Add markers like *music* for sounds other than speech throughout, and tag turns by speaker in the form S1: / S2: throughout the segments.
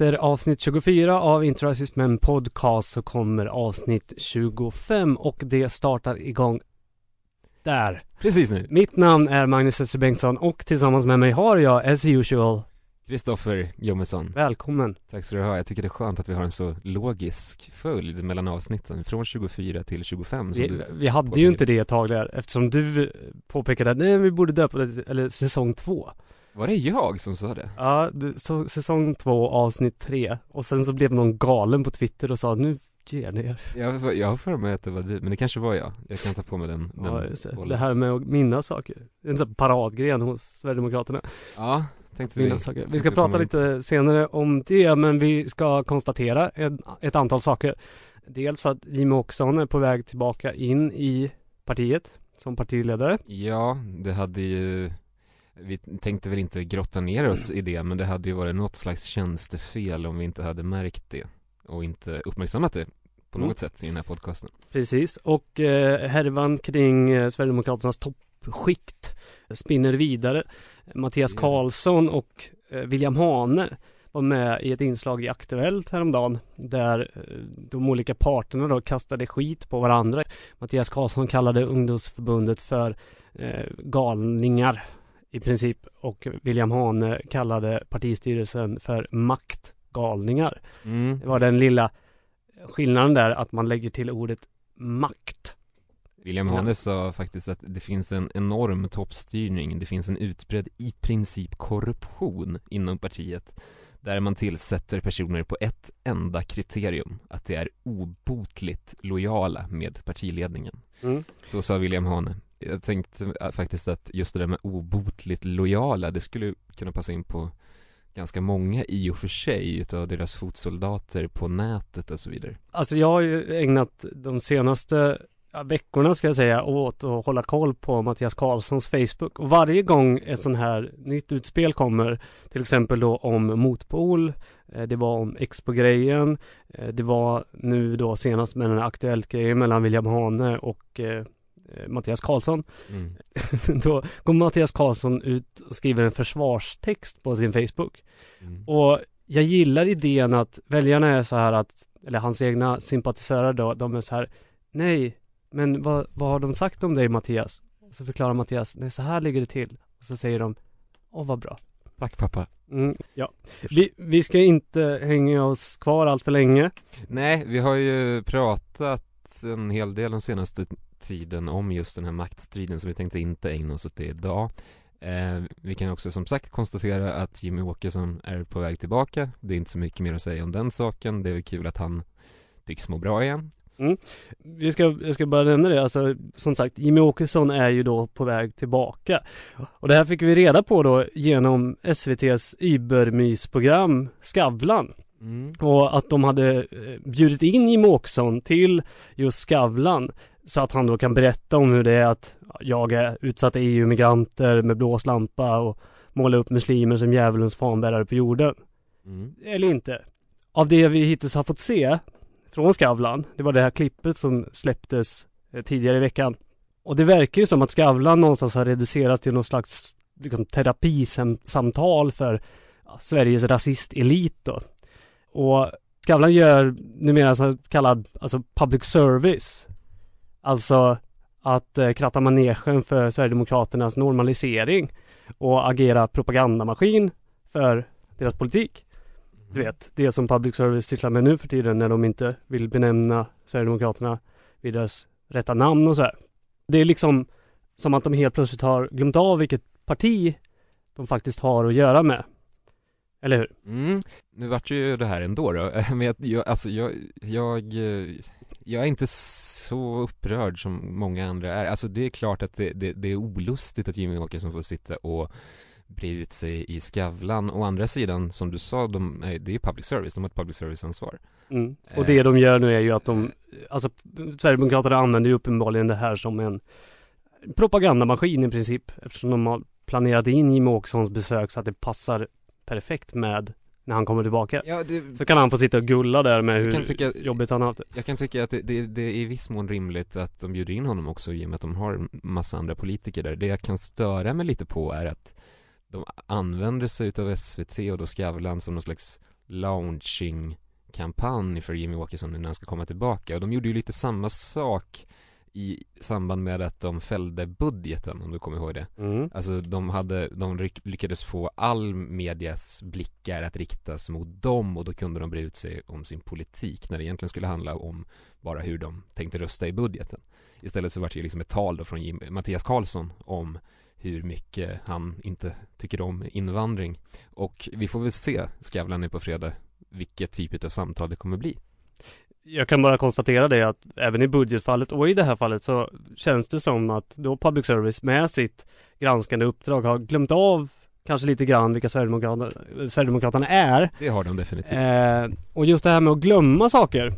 S1: Efter avsnitt 24 av Intrasismen podcast så kommer avsnitt 25 och det startar igång där.
S2: Precis nu.
S1: Mitt namn är Magnus Öster Bengtsson och tillsammans med mig har jag as usual
S2: Kristoffer Jommesson.
S1: Välkommen.
S2: Tack ska du ha. Jag tycker det är skönt att vi har en så logisk följd mellan avsnitten, från 24 till 25 som
S1: Vi,
S2: du...
S1: vi hade ju inte det ett tag där eftersom du påpekade att nej vi borde döpa det, eller säsong två.
S2: Var det jag som sa det?
S1: Ja, du, så, säsong två avsnitt tre och sen så blev någon galen på Twitter och sa nu ger ni er.
S2: Jag, jag har för mig att det var du, men det kanske var jag. Jag kan ta på mig den, den
S1: Ja, just det.
S2: bollen.
S1: det här med att minnas saker. En sån här paradgren hos Sverigedemokraterna.
S2: Ja, tänkte vi.
S1: Saker. Vi ska prata lite senare om det, men vi ska konstatera ett, ett antal saker. Dels att Jimmie Åkesson är på väg tillbaka in i partiet som partiledare.
S2: Ja, det hade ju vi tänkte väl inte grotta ner oss i det, men det hade ju varit något slags tjänstefel om vi inte hade märkt det och inte uppmärksammat det på
S1: Mm.
S2: något sätt i den här podcasten.
S1: Precis, och eh, härvan kring eh, Sverigedemokraternas toppskikt spinner vidare. Mattias. Karlsson och eh, William Hane var med i ett inslag i Aktuellt häromdagen där de olika parterna då kastade skit på varandra. Mattias Karlsson kallade ungdomsförbundet för eh, galningar i princip och William Hane kallade partistyrelsen för maktgalningar.
S2: Mm.
S1: Det var den lilla skillnaden där att man lägger till ordet makt.
S2: William. Hane sa faktiskt att det finns en enorm toppstyrning, det finns en utbredd i princip korruption inom partiet där man tillsätter personer på ett enda kriterium, att det är obotligt lojala med partiledningen.
S1: Mm.
S2: Så sa William Hane. Jag tänkte eh, faktiskt att just det där med obotligt lojala, det skulle kunna passa in på ganska många i och för sig utav deras fotsoldater på nätet och så vidare.
S1: Alltså jag har ju ägnat de senaste veckorna ska jag säga åt att hålla koll på Mattias Karlssons Facebook. Och varje gång ett sånt här nytt utspel kommer, till exempel då om motpol, eh, det var om Expo-grejen, eh, det var nu då senast med den här Aktuellt-grejen mellan William Hane och Mattias Karlsson.
S2: Mm. *laughs*
S1: då går Mattias Karlsson ut och skriver en försvarstext på sin Facebook.
S2: Mm.
S1: Och jag gillar idén att väljarna är så här att, eller hans egna sympatisörer då, de är så här Nej, men vad, vad har de sagt om dig Mattias? Och så förklarar Mattias, nej så här ligger det till. Och så säger de, åh vad bra.
S2: Tack pappa.
S1: Mm, ja. Vi, vi ska inte hänga oss kvar allt för länge.
S2: Nej, vi har ju pratat en hel del den senaste tiden om just den här maktstriden så vi tänkte inte ägna oss åt det idag. Eh, vi kan också som sagt konstatera att Jimmy Åkesson är på väg tillbaka. Det är inte så mycket mer att säga om den saken. Det är väl kul att han tycks må bra igen.
S1: Vi ska, jag ska bara nämna det, alltså som sagt Jimmy Åkesson är ju då på väg tillbaka. Och det här fick vi reda på då genom SVTs übermysprogram Skavlan.
S2: Mm.
S1: Och att de hade eh, bjudit in Jimmie Åkesson till just Skavlan så att han då kan berätta om hur det är att jaga utsatta EU-migranter med blås lampa och måla upp muslimer som djävulens fanbärare på jorden.
S2: Mm.
S1: Eller inte. Av det vi hittills har fått se från Skavlan, det var det här klippet som släpptes eh, tidigare i veckan. Och det verkar ju som att Skavlan någonstans har reducerats till någon slags liksom, terapisamtal för ja, Sveriges rasist-elit då. Och Skavlan gör numera så kallad alltså public service. Alltså att eh, kratta manegen för Sverigedemokraternas normalisering och agera propagandamaskin för deras politik. Du vet, det som public service sysslar med nu för tiden när de inte vill benämna Sverigedemokraterna vid deras rätta namn och så här. Det är liksom som att de helt plötsligt har glömt av vilket parti de faktiskt har att göra med. Eller hur?
S2: Mm. Nu vart ju det här ändå då, *laughs* men jag, jag, alltså jag, jag, eh, jag är inte så upprörd som många andra är. Alltså det är klart att det, det, det är olustigt att Jimmy Åkesson får sitta och bre ut sig i Skavlan. Å andra sidan, som du sa, de, är- det är ju public service, de har ett public service-ansvar.
S1: Mm. Och det de gör nu är ju att de, alltså Sverigedemokraterna använder ju uppenbarligen det här som en propagandamaskin i princip. Eftersom de har planerat in Jimmie Åkessons besök så att det passar perfekt med när han kommer tillbaka.
S2: Ja, det,
S1: Så kan han få sitta och gulla där med hur
S2: tycka-
S1: jobbigt han har haft det.
S2: Jag kan tycka att det, det, det är i viss mån rimligt att de bjuder in honom också i och med att de har massa andra politiker där. Det jag kan störa mig lite på är att de använder sig utav SVT och då Skavlan som någon slags launching kampanj för Jimmy Åkesson när han ska komma tillbaka och de gjorde ju lite samma sak i samband med att de fällde budgeten om du kommer ihåg det.
S1: Mm.
S2: Alltså de hade, de lyckades få all medias blickar att riktas mot dem och då kunde de bre ut sig om sin politik när det egentligen skulle handla om bara hur de tänkte rösta i budgeten. Istället så var det ju liksom ett tal då från Jim, Mattias Karlsson om hur mycket han inte tycker om invandring. Och vi får väl se, Skavlan nu på fredag, vilket typ av samtal det kommer bli.
S1: Jag kan bara konstatera det att även i budgetfallet och i det här fallet så känns det som att då public service med sitt granskande uppdrag har glömt av kanske lite grann vilka Sverigedemokraterna, Sverigedemokraterna är.
S2: Det har de definitivt.
S1: Eh, och just det här med att glömma saker.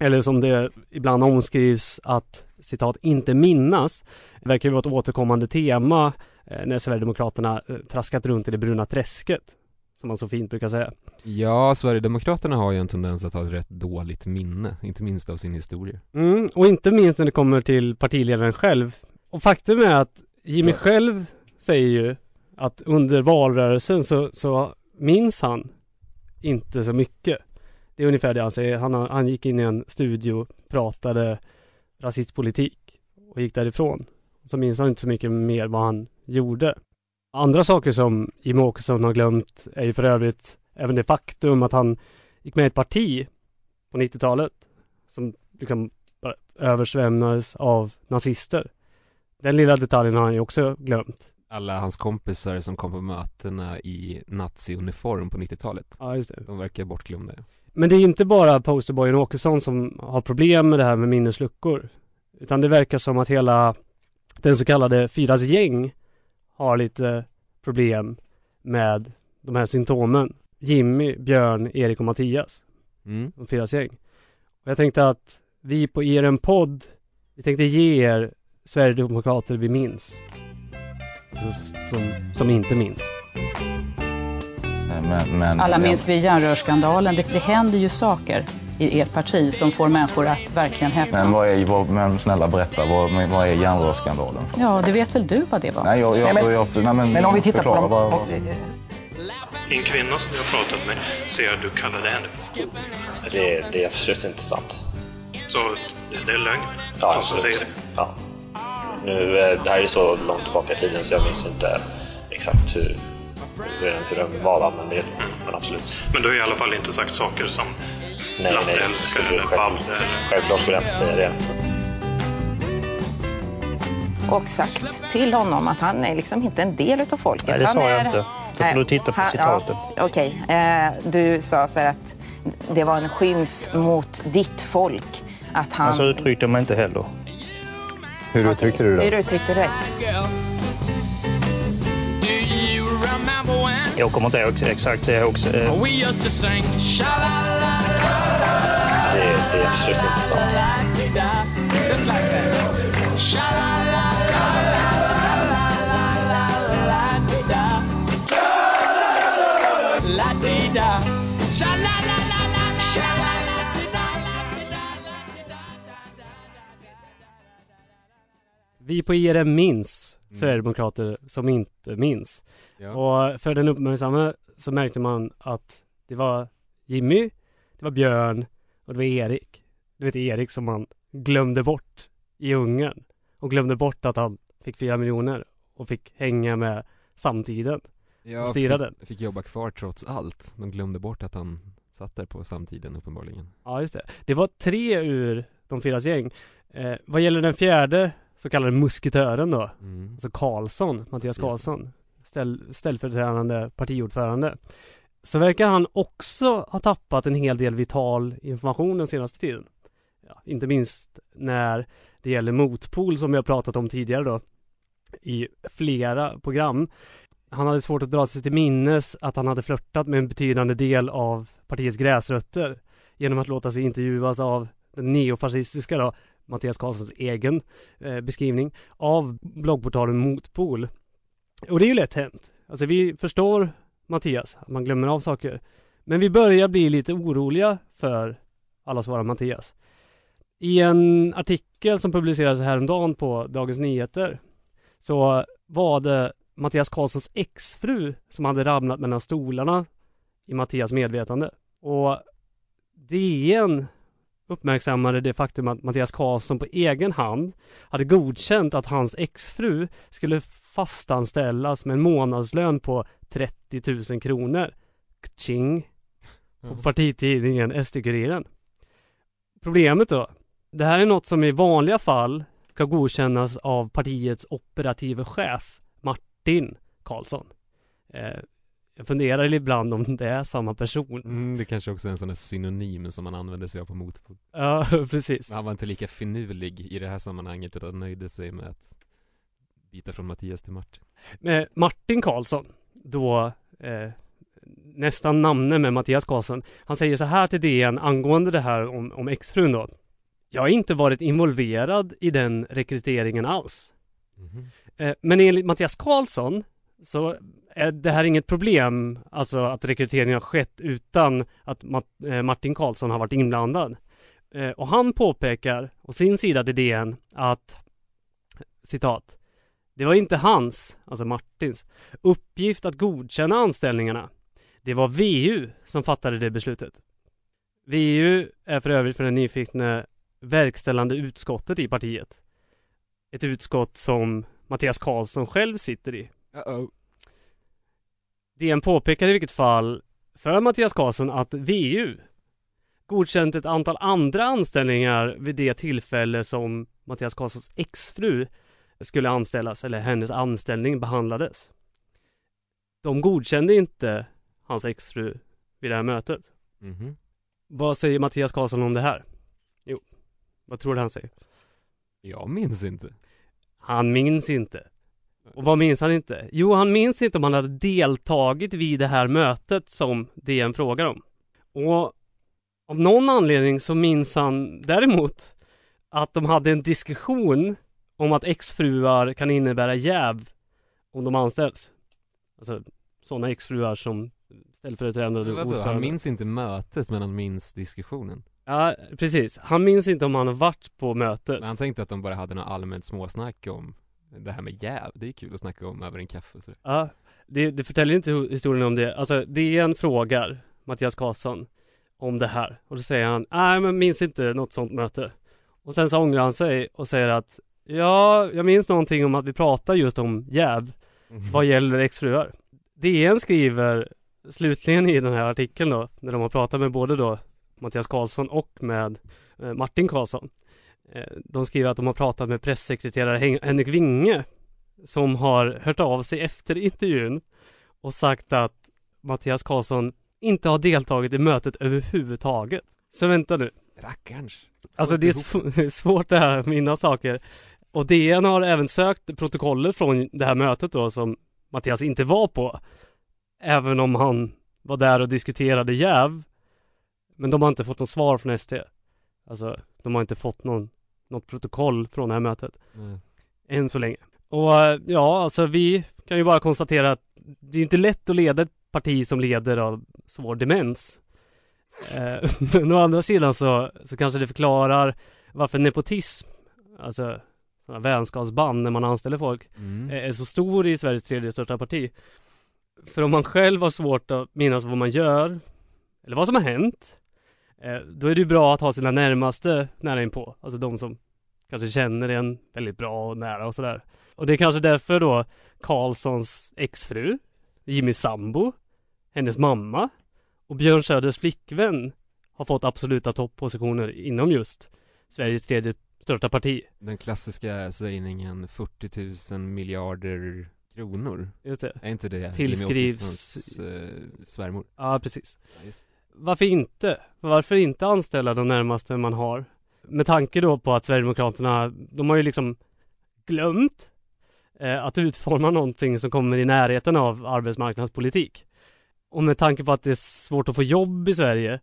S1: Eller som det ibland omskrivs att citat inte minnas. verkar ju vara ett återkommande tema eh, när Sverigedemokraterna eh, traskat runt i det bruna träsket. Som man så fint brukar säga.
S2: Ja, Sverigedemokraterna har ju en tendens att ha ett rätt dåligt minne, inte minst av sin historia.
S1: Mm, och inte minst när det kommer till partiledaren själv. Och faktum är att Jimmy
S2: Ja.
S1: själv säger ju att under valrörelsen så, så minns han inte så mycket. Det är ungefär det han säger. Han, han gick in i en studio, pratade rasistpolitik och gick därifrån. Så minns han inte så mycket mer vad han gjorde. Andra saker som Jimmie Åkesson har glömt är ju för övrigt även det faktum att han gick med i ett parti på 90-talet som liksom bara översvämmades av nazister. Den lilla detaljen har han ju också glömt.
S2: Alla hans kompisar som kom på mötena i nazi-uniform på 90-talet,
S1: Ja, just det.
S2: de verkar bortglömda.
S1: Men det är inte bara posterboyen Åkesson som har problem med det här med minnesluckor. Utan det verkar som att hela den så kallade Firas gäng har lite problem med de här symptomen. Jimmy, Björn, Erik och Mattias.
S2: Mm.
S1: De Firas gäng. Och jag tänkte att vi på er podd, vi tänkte ge er Sverigedemokrater vi minns. Alltså, som, som inte minns.
S3: Men, men,
S4: Alla minns vi järnrörsskandalen. Det, det händer ju saker i ert parti som får människor att verkligen häpna.
S3: Men, vad är, vad, men snälla berätta, vad, vad är järnrörsskandalen?
S4: Ja, det vet väl du vad det var?
S3: Nej, jag, jag,
S5: Nej, men-
S3: jag, nej, men,
S5: Men om vi tittar på
S3: förklara,
S5: dem.
S3: vad, vad,
S6: En kvinna som jag har pratat med säger att du kallade henne för.
S7: Det, det är absolut inte sant.
S6: Så det, det är lögn.
S7: Ja, absolut.
S6: säger det.
S7: Ja. Nu, eh, det här är så långt tillbaka i tiden så jag minns inte exakt hur, hur, hur var, va? men, det, men absolut.
S6: Men du har i alla fall inte sagt saker som
S7: Nej, nej,
S6: latteälskare eller eller...
S7: Självklart skulle jag inte säga det.
S5: och sagt till honom att han är liksom inte en del av folket.
S8: Nej, det
S5: han
S8: sa jag
S5: är...
S8: inte. Då får du titta på
S5: han-
S8: citaten.
S5: Ja, Okej, eh, du sa så här att det var en skymf mot ditt folk. Att han...
S8: Men så uttryckte jag mig inte heller.
S3: hur uttryckte du
S5: Hur
S3: det?
S5: uttryckte du det?
S8: Jag kommer inte ihåg exakt det också. Eh,
S7: Det, det är absolut inte sant.
S1: Vi på IRM minns
S2: Mm.
S1: Sverigedemokrater som inte minns.
S2: Ja.
S1: Och för den uppmärksamma så märkte man att det var Jimmy, det var Björn och det var Erik. Du vet Erik som man glömde bort i Ungern. Och glömde bort att han fick fyra miljoner och fick hänga med samtiden.
S2: Jag
S1: stirrade.
S2: fick, fick jobba kvar trots allt. De glömde bort att han satt där på samtiden uppenbarligen.
S1: Ja, just det. Det var tre ur de fyras gäng. Eh, vad gäller den fjärde så kallade musketören då,
S2: Mm.
S1: alltså Karlsson, Mattias. Karlsson, ställ, ställföreträdande partiordförande. Så verkar han också ha tappat en hel del vital information den senaste tiden. Ja, inte minst när det gäller motpol som vi har pratat om tidigare då i flera program. Han hade svårt att dra sig till minnes att han hade flörtat med en betydande del av partiets gräsrötter genom att låta sig intervjuas av den neofascistiska då, Mattias Karlssons egen eh, beskrivning av bloggportalen Motpol. Och det är ju lätt hänt. Alltså vi förstår Mattias, att man glömmer av saker. Men vi börjar bli lite oroliga för alla våra Mattias. I en artikel som publicerades häromdagen på Dagens Nyheter så var det Mattias Karlssons exfru som hade ramlat mellan stolarna i Mattias medvetande. Och DN uppmärksammade det faktum att Mattias Karlsson på egen hand hade godkänt att hans exfru skulle fastanställas med en månadslön på 30 000 kronor. Kching! På partitidningen SD-Kuriren. Problemet då? Det här är något som i vanliga fall ska godkännas av partiets operativa chef Martin Karlsson. Eh, jag funderar ibland om det är samma person.
S2: Mm, det kanske också är en sån där synonym som man använder sig av på motpol.
S1: Ja, *laughs* precis.
S2: Han var inte lika finurlig i det här sammanhanget utan nöjde sig med att byta från Mattias till Martin.
S1: Med Martin Karlsson, då eh, nästan namne med Mattias Karlsson. Han säger så här till DN angående det här om, om exfrun då. Jag har inte varit involverad i den rekryteringen alls.
S2: Mhm.
S1: Eh, men enligt Mattias Karlsson så Eh, det här är inget problem, alltså att rekryteringen har skett utan att eh, Martin Karlsson har varit inblandad. Eh, och han påpekar å sin sida till DN att citat Det var inte hans, alltså Martins, uppgift att godkänna anställningarna. Det var VU som fattade det beslutet. VU är för övrigt för den nyfikna verkställande utskottet i partiet. Ett utskott som Mattias Karlsson själv sitter i.
S2: Uh-oh.
S1: DN påpekar i vilket fall för Mattias Karlsson att VU godkänt ett antal andra anställningar vid det tillfälle som Mattias Karlssons exfru skulle anställas eller hennes anställning behandlades. De godkände inte hans exfru vid det här mötet.
S2: Mhm.
S1: Vad säger Mattias Karlsson om det här? Jo, vad tror du han säger?
S2: Jag minns inte.
S1: Han minns inte. Och vad minns han inte? Jo, han minns inte om han hade deltagit vid det här mötet som DN frågar om. Och av någon anledning så minns han däremot att de hade en diskussion om att exfruar kan innebära jäv om de anställs. Alltså sådana exfruar som ställföreträdande ordförande.
S2: han minns inte mötet men han minns diskussionen.
S1: Ja, precis. Han minns inte om han har varit på mötet.
S2: Men han tänkte att de bara hade något allmänt småsnack om det här med jäv. Det är kul att snacka om över en kaffe sådär.
S1: Ja, det, det förtäljer inte historien om det. Alltså, DN frågar Mattias Karlsson om det här. Och då säger han, nej men minns inte något sånt möte. Och sen så ångrar han sig och säger att, ja, jag minns någonting om att vi pratar just om jäv vad gäller exfruar. DN skriver slutligen i den här artikeln då, när de har pratat med både då Mattias Karlsson och med eh, Martin Karlsson. Eh, de skriver att de har pratat med pressekreterare Hen- Henrik Winge som har hört av sig efter intervjun och sagt att Mattias Karlsson inte har deltagit i mötet överhuvudtaget. Så vänta nu.
S2: Rackarns.
S1: Alltså det är, sv- *laughs* svårt det här att minnas saker. Och DN har även sökt protokollet från det här mötet då som Mattias inte var på. Även om han var där och diskuterade jäv. Men de har inte fått något svar från ST. Alltså, de har inte fått någon, något protokoll från det här mötet.
S2: Nej.
S1: Än så länge. Och eh, ja, alltså vi kan ju bara konstatera att det är inte lätt att leda ett parti som leder av svår demens. *laughs* Eh, men å andra sidan så, så kanske det förklarar varför nepotism, alltså sådana vänskapsband när man anställer folk,
S2: Mm.
S1: är så stor i Sveriges tredje största parti. För om man själv har svårt att minnas vad man gör, eller vad som har hänt, då är det ju bra att ha sina närmaste nära inpå. Alltså de som kanske känner en väldigt bra och nära och sådär. Och det är kanske därför då Karlssons exfru, Jimmy sambo, hennes mamma och Björn Söders flickvän har fått absoluta toppositioner inom just Sveriges tredje största parti.
S2: Den klassiska sägningen 40 000 miljarder kronor.
S1: Just det.
S2: Är inte det Jimmy
S1: Tillskrivs-
S2: Åkessons eh, svärmor?
S1: Ja, precis.
S2: Ja.
S1: Varför inte? Varför inte anställa de närmaste man har? Med tanke då på att Sverigedemokraterna, de har ju liksom glömt eh, att utforma någonting som kommer i närheten av arbetsmarknadspolitik. Och med tanke på att det är svårt att få jobb i Sverige,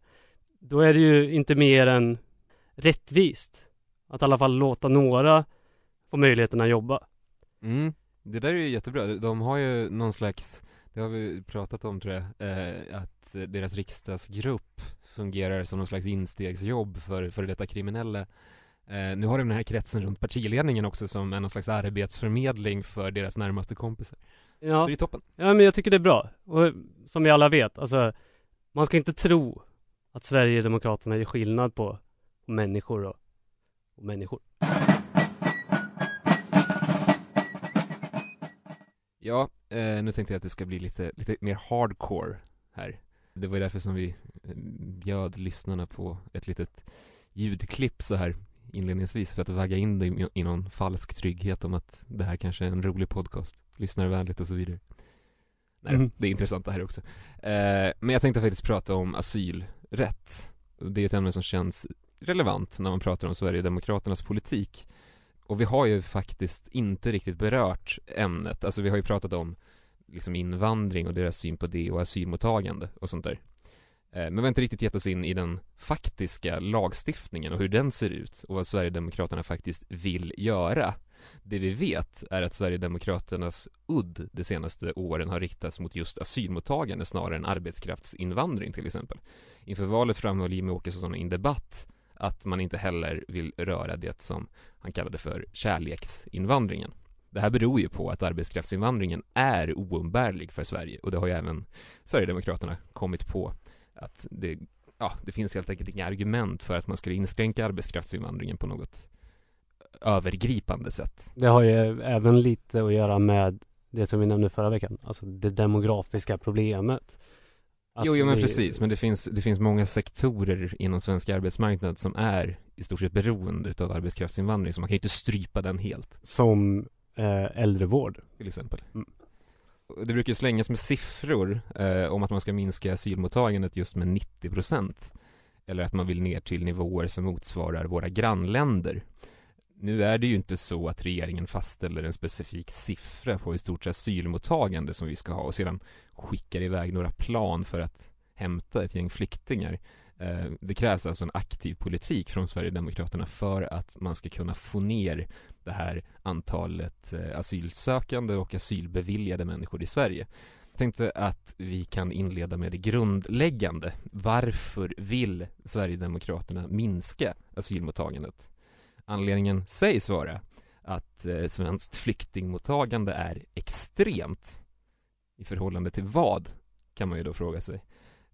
S1: då är det ju inte mer än rättvist att i alla fall låta några få möjligheten att jobba.
S2: Mm. Det där är ju jättebra. De har ju någon slags, det har vi pratat om tror jag, eh, att deras riksdagsgrupp fungerar som någon slags instegsjobb för, för detta kriminella. Eh, nu har de den här kretsen runt partiledningen också som är någon slags arbetsförmedling för deras närmaste kompisar.
S1: Ja.
S2: Så det är toppen.
S1: Ja men jag tycker det är bra. Och som vi alla vet, alltså Man ska inte tro att Sverigedemokraterna gör skillnad på människor och, och människor.
S2: Ja, eh, nu tänkte jag att det ska bli lite, lite mer hardcore här. Det var därför som vi eh, bjöd lyssnarna på ett litet ljudklipp så här inledningsvis för att vagga in dig i- någon falsk trygghet om att det här kanske är en rolig podcast, lyssnarvänligt och så vidare. Nej,
S1: Mhm.
S2: det är intressant det här också. Eh, men jag tänkte faktiskt prata om asylrätt. Det är ett ämne som känns relevant när man pratar om Sverigedemokraternas politik. Och vi har ju faktiskt inte riktigt berört ämnet, alltså vi har ju pratat om liksom invandring och deras syn på det och asylmottagande och sånt där. Eh, men vi har inte riktigt gett oss in i den faktiska lagstiftningen och hur den ser ut och vad Sverigedemokraterna faktiskt vill göra. Det vi vet är att Sverigedemokraternas udd de senaste åren har riktats mot just asylmottagande snarare än arbetskraftsinvandring till exempel. Inför valet framhöll Jimmie Åkesson i en debatt att man inte heller vill röra det som han kallade för kärleksinvandringen. Det här beror ju på att arbetskraftsinvandringen är oumbärlig för Sverige och det har ju även Sverigedemokraterna kommit på att det, ja, det finns helt enkelt inga argument för att man skulle inskränka arbetskraftsinvandringen på något övergripande sätt.
S1: Det har ju även lite att göra med det som vi nämnde förra veckan, alltså det demografiska problemet. Att
S2: jo, jo men
S1: vi-
S2: precis, men det finns, det finns många sektorer inom svensk arbetsmarknad som är i stort sett beroende utav arbetskraftsinvandring så man kan ju inte strypa den helt,
S1: Som äldrevård.
S2: till exempel.
S1: Mm.
S2: Det brukar ju slängas med siffror eh, om att man ska minska asylmottagandet just med 90% eller att man vill ner till nivåer som motsvarar våra grannländer. Nu är det ju inte så att regeringen fastställer en specifik siffra på hur stort asylmottagande som vi ska ha och sedan skickar iväg några plan för att hämta ett gäng flyktingar. Eh, det krävs alltså en aktiv politik från Sverigedemokraterna för att man ska kunna få ner det här antalet eh, asylsökande och asylbeviljade människor i Sverige. Jag tänkte att vi kan inleda med det grundläggande. Varför vill Sverigedemokraterna minska asylmottagandet? Anledningen sägs vara att eh, svenskt flyktingmottagande är extremt i förhållande till vad, kan man ju då fråga sig.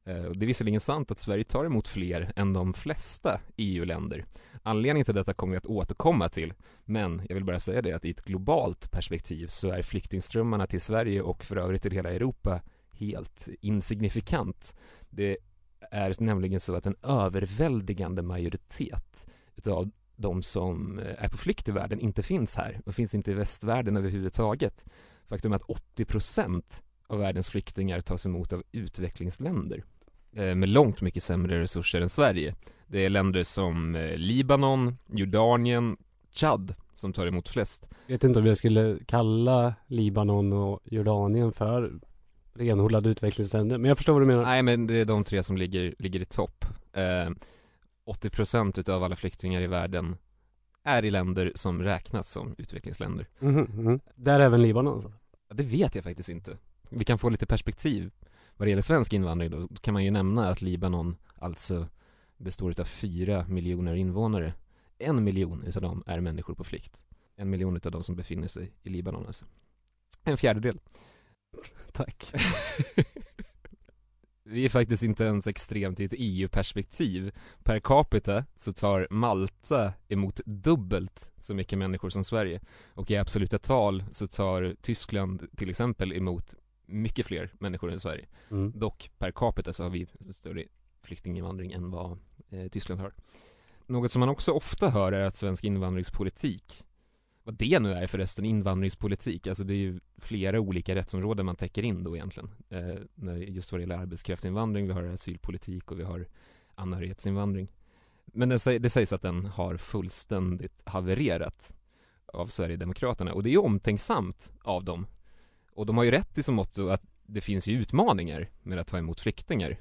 S2: Eh, och Det är visserligen sant att Sverige tar emot fler än de flesta EU-länder. Anledningen till detta kommer vi att återkomma till, men jag vill bara säga det att i ett globalt perspektiv så är flyktingströmmarna till Sverige och för övrigt till hela Europa helt insignifikant. Det är nämligen så att en överväldigande majoritet utav de som eh, är på flykt i världen inte finns här. De finns inte i västvärlden överhuvudtaget. Faktum är att 80% av världens flyktingar tas emot av utvecklingsländer med långt mycket sämre resurser än Sverige. Det är länder som eh, Libanon, Jordanien, Chad som tar emot flest.
S1: Vet inte om jag skulle kalla Libanon och Jordanien för renodlade utvecklingsländer. Men jag förstår vad du menar.
S2: Nej men det är de tre som ligger, ligger i topp. Eh, 80% utav alla flyktingar i världen är i länder som räknas som utvecklingsländer.
S1: Mhm, mhm. Där är även Libanon. alltså.
S2: Ja, det vet jag faktiskt inte. Vi kan få lite perspektiv vad det gäller svensk invandring då. Kan man ju nämna att Libanon alltså består av fyra miljoner invånare. En miljon utav dem är människor på flykt. En miljon utav dem som befinner sig i Libanon alltså. En fjärdedel. *laughs*
S1: Tack. *laughs*
S2: Vi är faktiskt inte ens extremt i ett EU-perspektiv. Per capita så tar Malta emot dubbelt så mycket människor som Sverige. Och i absoluta tal så tar Tyskland till exempel emot mycket fler människor än Sverige.
S1: Mm.
S2: Dock per capita så har vi större flyktinginvandring än vad eh, Tyskland har. Något som man också ofta hör är att svensk invandringspolitik vad det nu är förresten, invandringspolitik, alltså det är ju flera olika rättsområden man täcker in då egentligen. Eh, när, just vad det gäller arbetskraftsinvandring, vi har asylpolitik och vi har anhörighetsinvandring. Men det, det sägs att den har fullständigt havererat av Sverigedemokraterna och det är ju omtänksamt av dem. Och de har ju rätt i så mått att det finns ju utmaningar med att ta emot flyktingar.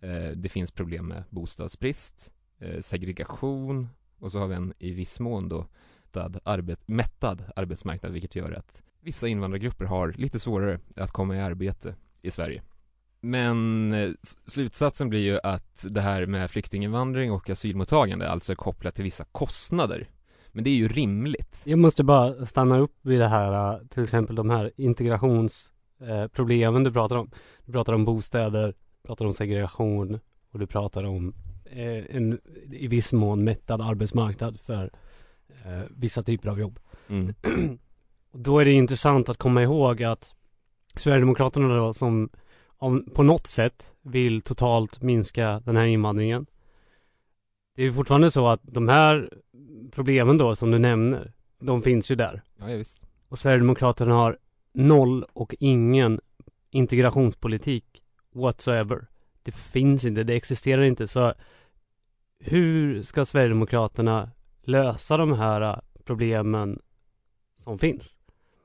S2: Eh, det finns problem med bostadsbrist, eh, segregation och så har vi en i viss mån då mättad, arbet, mättad arbetsmarknad vilket gör att vissa invandrargrupper har lite svårare att komma i arbete i Sverige. Men eh, slutsatsen blir ju att det här med flyktinginvandring och asylmottagande alltså är kopplat till vissa kostnader. Men det är ju rimligt.
S1: Jag måste bara stanna upp vid det här, äh, till exempel de här integrationsproblemen du pratar om. Du pratar om bostäder, pratar om segregation och du pratar om eh, en i viss mån mättad arbetsmarknad för eh, vissa typer av jobb.
S2: Mm. *clears throat*
S1: Och då är det intressant att komma ihåg att Sverigedemokraterna då som om, på något sätt vill totalt minska den här invandringen. Det är fortfarande så att de här problemen då som du nämner, de finns ju där.
S2: Ja, ja, visst.
S1: Och Sverigedemokraterna har noll och ingen integrationspolitik whatsoever. Det finns inte, det existerar inte. Så hur ska Sverigedemokraterna lösa de här problemen som finns?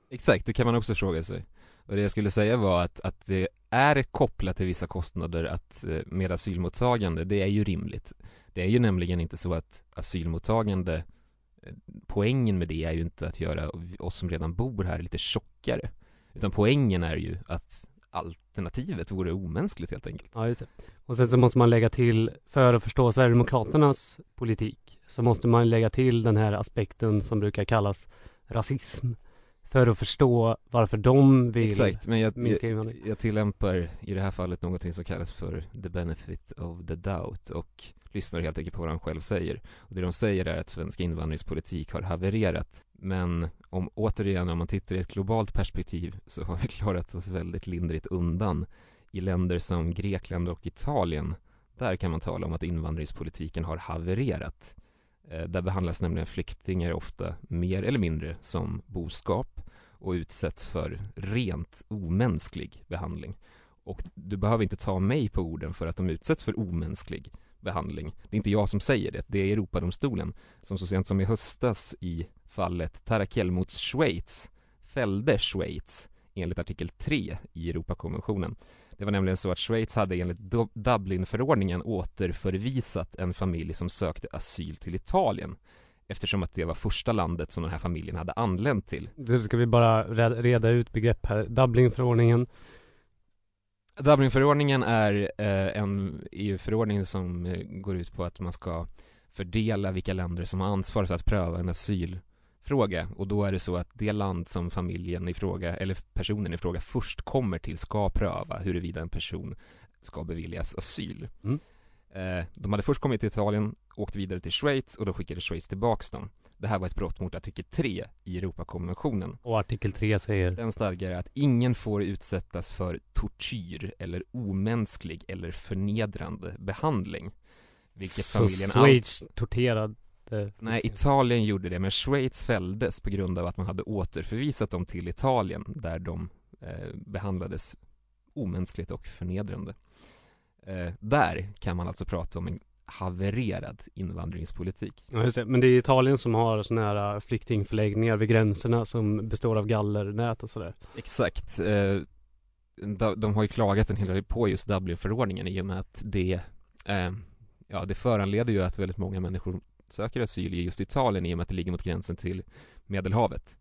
S2: Exakt, det kan man också fråga sig. Och det jag skulle säga var att, att det är kopplat till vissa kostnader att, eh, med asylmottagande, det är ju rimligt. Det är ju nämligen inte så att asylmottagande, eh, poängen med det är ju inte att göra oss som redan bor här lite tjockare. Utan poängen är ju att alternativet vore omänskligt helt enkelt.
S1: Ja, just det. Och sen så måste man lägga till, för att förstå Sverigedemokraternas politik, så måste man lägga till den här aspekten som brukar kallas rasism. För att förstå varför de vill
S2: Exakt, men jag, jag, jag tillämpar i det här fallet någonting som kallas för the benefit of the doubt och lyssnar helt enkelt på vad han själv säger. Och det de säger är att svensk invandringspolitik har havererat. Men om återigen, om man tittar i ett globalt perspektiv så har vi klarat oss väldigt lindrigt undan. I länder som Grekland och Italien, där kan man tala om att invandringspolitiken har havererat. Eh, där behandlas nämligen flyktingar ofta mer eller mindre som boskap och utsätts för rent omänsklig behandling. Och du behöver inte ta mig på orden för att de utsätts för omänsklig behandling. Det är inte jag som säger det, det är Europadomstolen som så sent som i höstas i fallet Tarakel mot Schweiz fällde Schweiz enligt artikel 3 i Europakonventionen. Det var nämligen så att Schweiz hade enligt Dublinförordningen återförvisat en familj som sökte asyl till Italien eftersom att det var första landet som den här familjen hade anlänt till.
S1: Nu ska vi bara reda ut begrepp här. Dublinförordningen.
S2: Dublinförordningen är eh, en EU-förordning som eh, går ut på att man ska fördela vilka länder som har ansvar för att pröva en asylfråga och då är det så att det land som familjen i fråga eller personen i fråga först kommer till ska pröva huruvida en person ska beviljas asyl.
S1: Mm.
S2: Eh, de hade först kommit till Italien, åkt vidare till Schweiz och då skickade Schweiz tillbaks dem. Det här var ett brott mot artikel 3 i Europakonventionen.
S1: Och artikel 3 säger
S2: Den stadgar att ingen får utsättas för tortyr eller omänsklig eller förnedrande behandling. Vilket
S1: så
S2: familjen
S1: Schweiz torterade
S2: Nej, Italien gjorde det, men Schweiz fälldes på grund av att man hade återförvisat dem till Italien där de eh, behandlades omänskligt och förnedrande. Eh, där kan man alltså prata om en havererad invandringspolitik.
S1: Ja. Men det är Italien som har sådana här äh, flyktingförläggningar vid gränserna som består av gallernät och sådär.
S2: Exakt. Eh, de, de har ju klagat en hel del på just Dublinförordningen i och med att det, eh, ja, det föranleder ju att väldigt många människor söker asyl i just Italien i och med att det ligger mot gränsen till Medelhavet.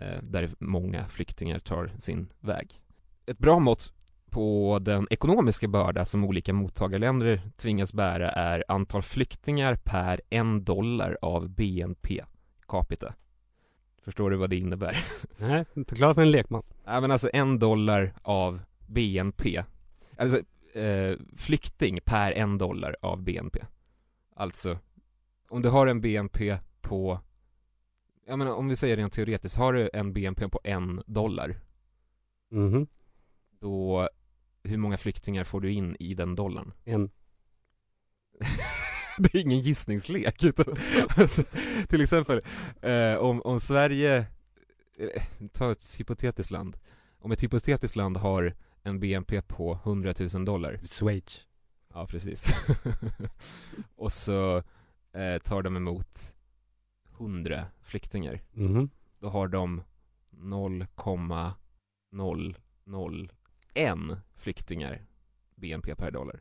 S2: Eh, där många flyktingar tar sin väg. Ett bra mått på den ekonomiska börda som olika mottagarländer tvingas bära är antal flyktingar per en dollar av BNP capita. Förstår du vad det innebär? *laughs*
S1: Nej, förklara för en lekman.
S2: Ja men alltså en dollar av BNP Alltså eh, flykting per en dollar av BNP Alltså Om du har en BNP på Jag menar om vi säger rent teoretiskt, har du en BNP på en dollar
S1: Mhm.
S2: Då Hur många flyktingar får du in i den dollarn?
S1: En. *laughs*
S2: det är ingen gissningslek *laughs* utan, alltså, Till exempel eh, om, om Sverige eh, Ta ett hypotetiskt land Om ett hypotetiskt land har en BNP på 100 000 dollar
S1: Schweiz.
S2: Ja precis *laughs* Och så eh, tar de emot 100 flyktingar
S1: Mhm.
S2: Då har de 0,001 flyktingar BNP per dollar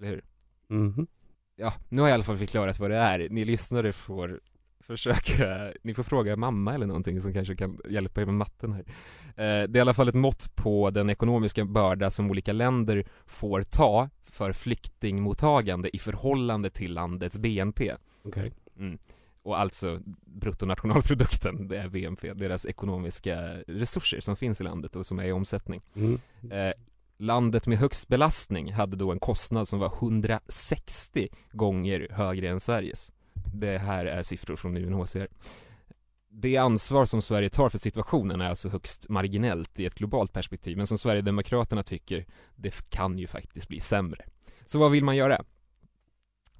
S2: Eller hur?
S1: Mhm.
S2: Ja, nu har jag i alla fall förklarat vad det är. Ni lyssnare får försöka, ni får fråga mamma eller någonting som kanske kan hjälpa er med matten här. Eh, det är i alla fall ett mått på den ekonomiska börda som olika länder får ta för flyktingmottagande i förhållande till landets BNP.
S1: Okej.
S2: Mm. Och alltså bruttonationalprodukten, det är BNP, deras ekonomiska resurser som finns i landet och som är i omsättning.
S1: Mm.
S2: Eh, Landet med högst belastning hade då en kostnad som var 160 gånger högre än Sveriges. Det här är siffror från UNHCR. Det ansvar som Sverige tar för situationen är alltså högst marginellt i ett globalt perspektiv, men som Sverigedemokraterna tycker, det kan ju faktiskt bli sämre. Så vad vill man göra?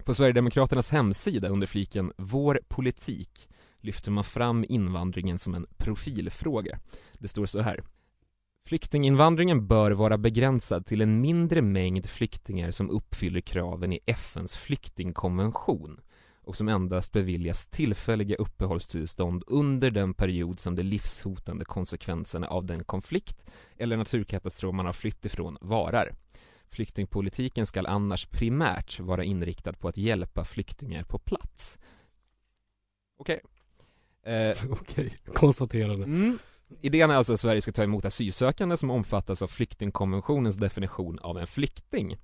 S2: På Sverigedemokraternas hemsida under fliken Vår politik lyfter man fram invandringen som en profilfråga. Det står så här. Flyktinginvandringen bör vara begränsad till en mindre mängd flyktingar som uppfyller kraven i FNs flyktingkonvention och som endast beviljas tillfälliga uppehållstillstånd under den period som de livshotande konsekvenserna av den konflikt eller naturkatastrof man har flytt ifrån varar. Flyktingpolitiken ska annars primärt vara inriktad på att hjälpa flyktingar på plats. Okej. Eh, *laughs*
S1: Okej, konstaterande.
S2: Mm. Idén är alltså att Sverige ska ta emot asylsökande som omfattas av flyktingkonventionens definition av en flykting.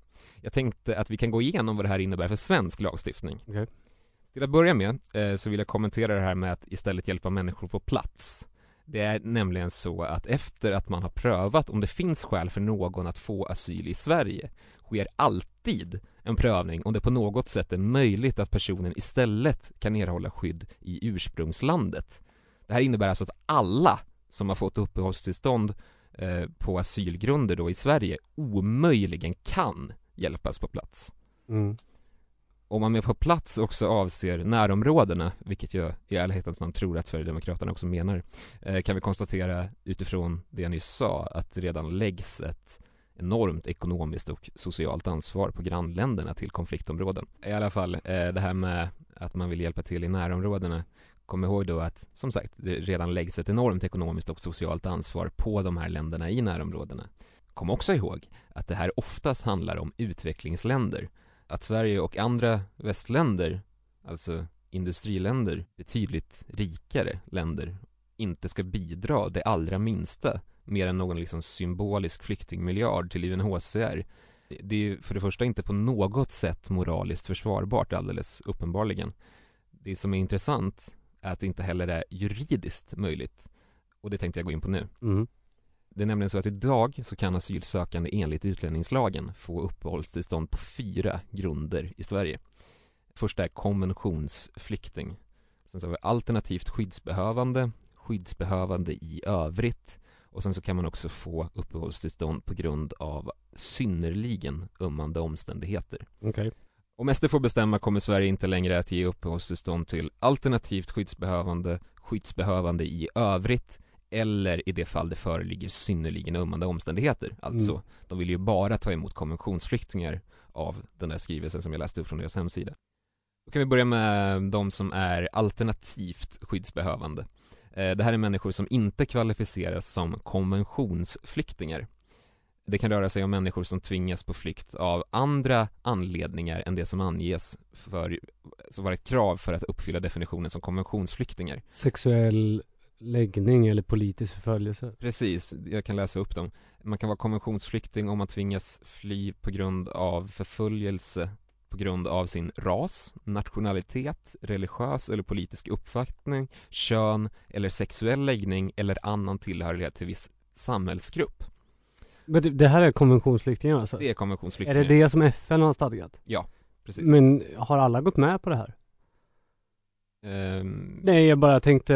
S2: Jag tänkte att vi kan gå igenom vad det här innebär för svensk lagstiftning.
S1: Okej.
S2: Till att börja med eh, så vill jag kommentera det här med att istället hjälpa människor på plats. Det är nämligen så att efter att man har prövat om det finns skäl för någon att få asyl i Sverige sker alltid en prövning om det på något sätt är möjligt att personen istället kan erhålla skydd i ursprungslandet. Det här innebär alltså att alla som har fått uppehållstillstånd eh, på asylgrunder då i Sverige omöjligen kan hjälpas på plats.
S1: Mm.
S2: Om man med på plats också avser närområdena, vilket jag i ärlighetens namn tror att Sverigedemokraterna också menar, eh, kan vi konstatera utifrån det jag nyss sa att det redan läggs ett enormt ekonomiskt och socialt ansvar på grannländerna till konfliktområden. I alla fall, eh, det här med att man vill hjälpa till i närområdena Kom ihåg då att, som sagt, det redan läggs ett enormt ekonomiskt och socialt ansvar på de här länderna i närområdena. Kom också ihåg att det här oftast handlar om utvecklingsländer. Att Sverige och andra västländer, alltså industriländer, betydligt rikare länder, inte ska bidra det allra minsta mer än någon liksom symbolisk flyktingmiljard till UNHCR. Det är ju för det första inte på något sätt moraliskt försvarbart alldeles uppenbarligen. Det som är intressant är att det inte heller är juridiskt möjligt. Och det tänkte jag gå in på nu.
S1: Mm.
S2: Det är nämligen så att idag så kan asylsökande enligt utlänningslagen få uppehållstillstånd på fyra grunder i Sverige. Första är konventionsflykting. Sen så har vi alternativt skyddsbehövande, skyddsbehövande i övrigt och sen så kan man också få uppehållstillstånd på grund av synnerligen ömmande omständigheter.
S1: Okej.
S2: Om SD får bestämma kommer Sverige inte längre att ge uppehållstillstånd till alternativt skyddsbehövande, skyddsbehövande i övrigt eller i det fall det föreligger synnerligen ömmande omständigheter. Alltså,
S1: Mm.
S2: de vill ju bara ta emot konventionsflyktingar av den där skrivelsen som jag läste upp från deras hemsida. Då kan vi börja med de som är alternativt skyddsbehövande. Eh, Det här är människor som inte kvalificeras som konventionsflyktingar. Det kan röra sig om människor som tvingas på flykt av andra anledningar än det som anges för, som var ett krav för att uppfylla definitionen som konventionsflyktingar.
S1: Sexuell läggning eller politisk förföljelse.
S2: Precis, jag kan läsa upp dem. Man kan vara konventionsflykting om man tvingas fly på grund av förföljelse på grund av sin ras, nationalitet, religiös eller politisk uppfattning, kön eller sexuell läggning eller annan tillhörighet till viss samhällsgrupp.
S1: Men det, här är konventionsflyktingar alltså?
S2: Det är
S1: Är
S2: konventionsflyktingar.
S1: det det som FN har stadgat?
S2: Precis.
S1: Men har alla gått med på det här?
S2: Ehm,
S1: Nej, jag bara tänkte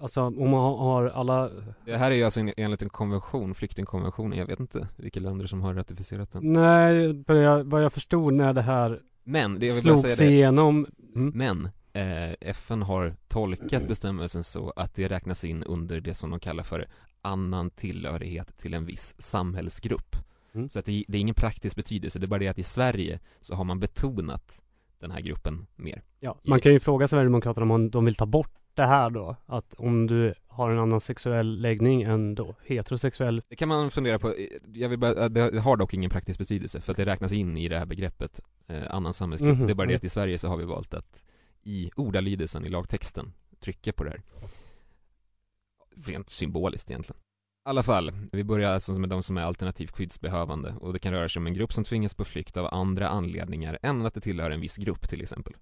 S1: Alltså om man har- alla
S2: Det här är ju alltså en- enligt en konvention, flyktingkonventionen, jag vet inte vilka länder som har ratificerat den.
S1: Nej, vad jag, vad jag förstod när det här
S2: Men, det jag vill bara
S1: slogs
S2: säga det,
S1: igenom mm.
S2: men eh, FN har tolkat bestämmelsen så att det räknas in under det som de kallar för annan tillhörighet till en viss samhällsgrupp.
S1: Mm.
S2: Så att det, det är ingen praktisk betydelse, det är bara det att i Sverige så har man betonat den här gruppen mer.
S1: Ja, man kan ju fråga Sverigedemokraterna om de vill ta bort det här då Att om du har en annan sexuell läggning än då heterosexuell
S2: Det kan man fundera på, jag vill bara, det har dock ingen praktisk betydelse för att det räknas in i det här begreppet eh, annan samhällsgrupp.
S1: Mhm,
S2: Det är bara det
S1: mm.
S2: att i Sverige så har vi valt att i ordalydelsen i lagtexten trycka på det här. Rent symboliskt egentligen. I alla fall, vi börjar alltså med de som är alternativt skyddsbehövande och det kan röra sig om en grupp som tvingas på flykt av andra anledningar än att det tillhör en viss grupp till exempel.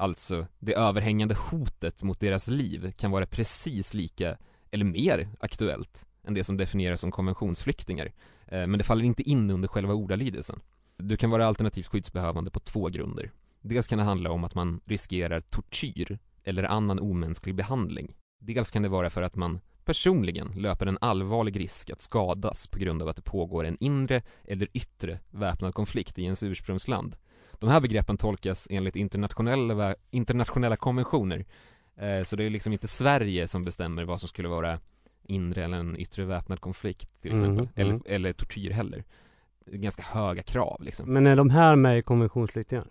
S2: Alltså, det överhängande hotet mot deras liv kan vara precis lika, eller mer aktuellt än det som definieras som konventionsflyktingar. Eh, men det faller inte in under själva ordalydelsen. Du kan vara alternativt skyddsbehövande på två grunder. Dels kan det handla om att man riskerar tortyr eller annan omänsklig behandling. Dels kan det vara för att man personligen löper en allvarlig risk att skadas på grund av att det pågår en inre eller yttre väpnad konflikt i ens ursprungsland. De här begreppen tolkas enligt internationella, internationella konventioner Eh, Så det är liksom inte Sverige som bestämmer vad som skulle vara inre eller en yttre väpnad konflikt till exempel,
S1: Mhm,
S2: eller,
S1: mm.
S2: eller tortyr heller. Ganska höga krav liksom.
S1: Men är de här med i konventionsflyktingar?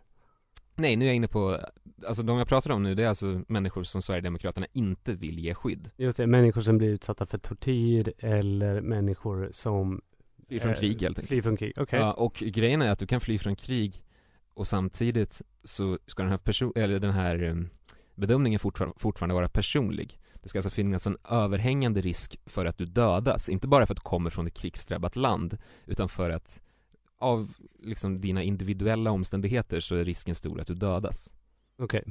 S2: Nej, nu är jag inne på, alltså de jag pratar om nu, det är alltså människor som Sverigedemokraterna inte vill ge skydd.
S1: Just det, människor som blir utsatta för tortyr eller människor som
S2: Flyr från krig helt enkelt.
S1: Flyr från krig, okej.
S2: Ja, och grejen är att du kan fly från krig och samtidigt så ska den här person, eller den här eh, bedömningen fortfar- fortfarande vara personlig. Det ska alltså finnas en överhängande risk för att du dödas, inte bara för att du kommer från ett krigsdrabbat land, utan för att av liksom dina individuella omständigheter så är risken stor att du dödas.
S1: Okej.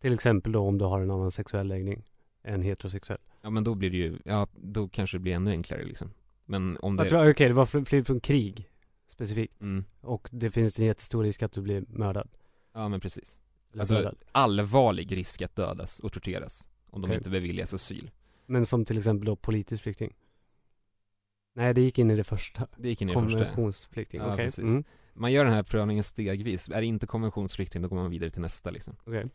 S1: Till exempel då om du har en annan sexuell läggning än heterosexuell.
S2: Ja men då blir det ju, ja då kanske det blir ännu enklare liksom. Men om det...
S1: Jag tror, okej, det var fly fly från krig specifikt.
S2: Mm.
S1: Och det finns en jättestor risk att du blir mördad.
S2: Ja men precis.
S1: Eller
S2: Alltså
S1: dödad.
S2: allvarlig risk att dödas och torteras om de
S1: Okej.
S2: inte beviljas asyl.
S1: Men som till exempel då politisk flykting. Nej, det gick in i det första.
S2: Det gick in i det första.
S1: Konventionsflykting,
S2: Ja, precis.
S1: Mm.
S2: Man gör den här prövningen stegvis. Är det inte konventionsflykting då går man vidare till nästa liksom.
S1: Okej.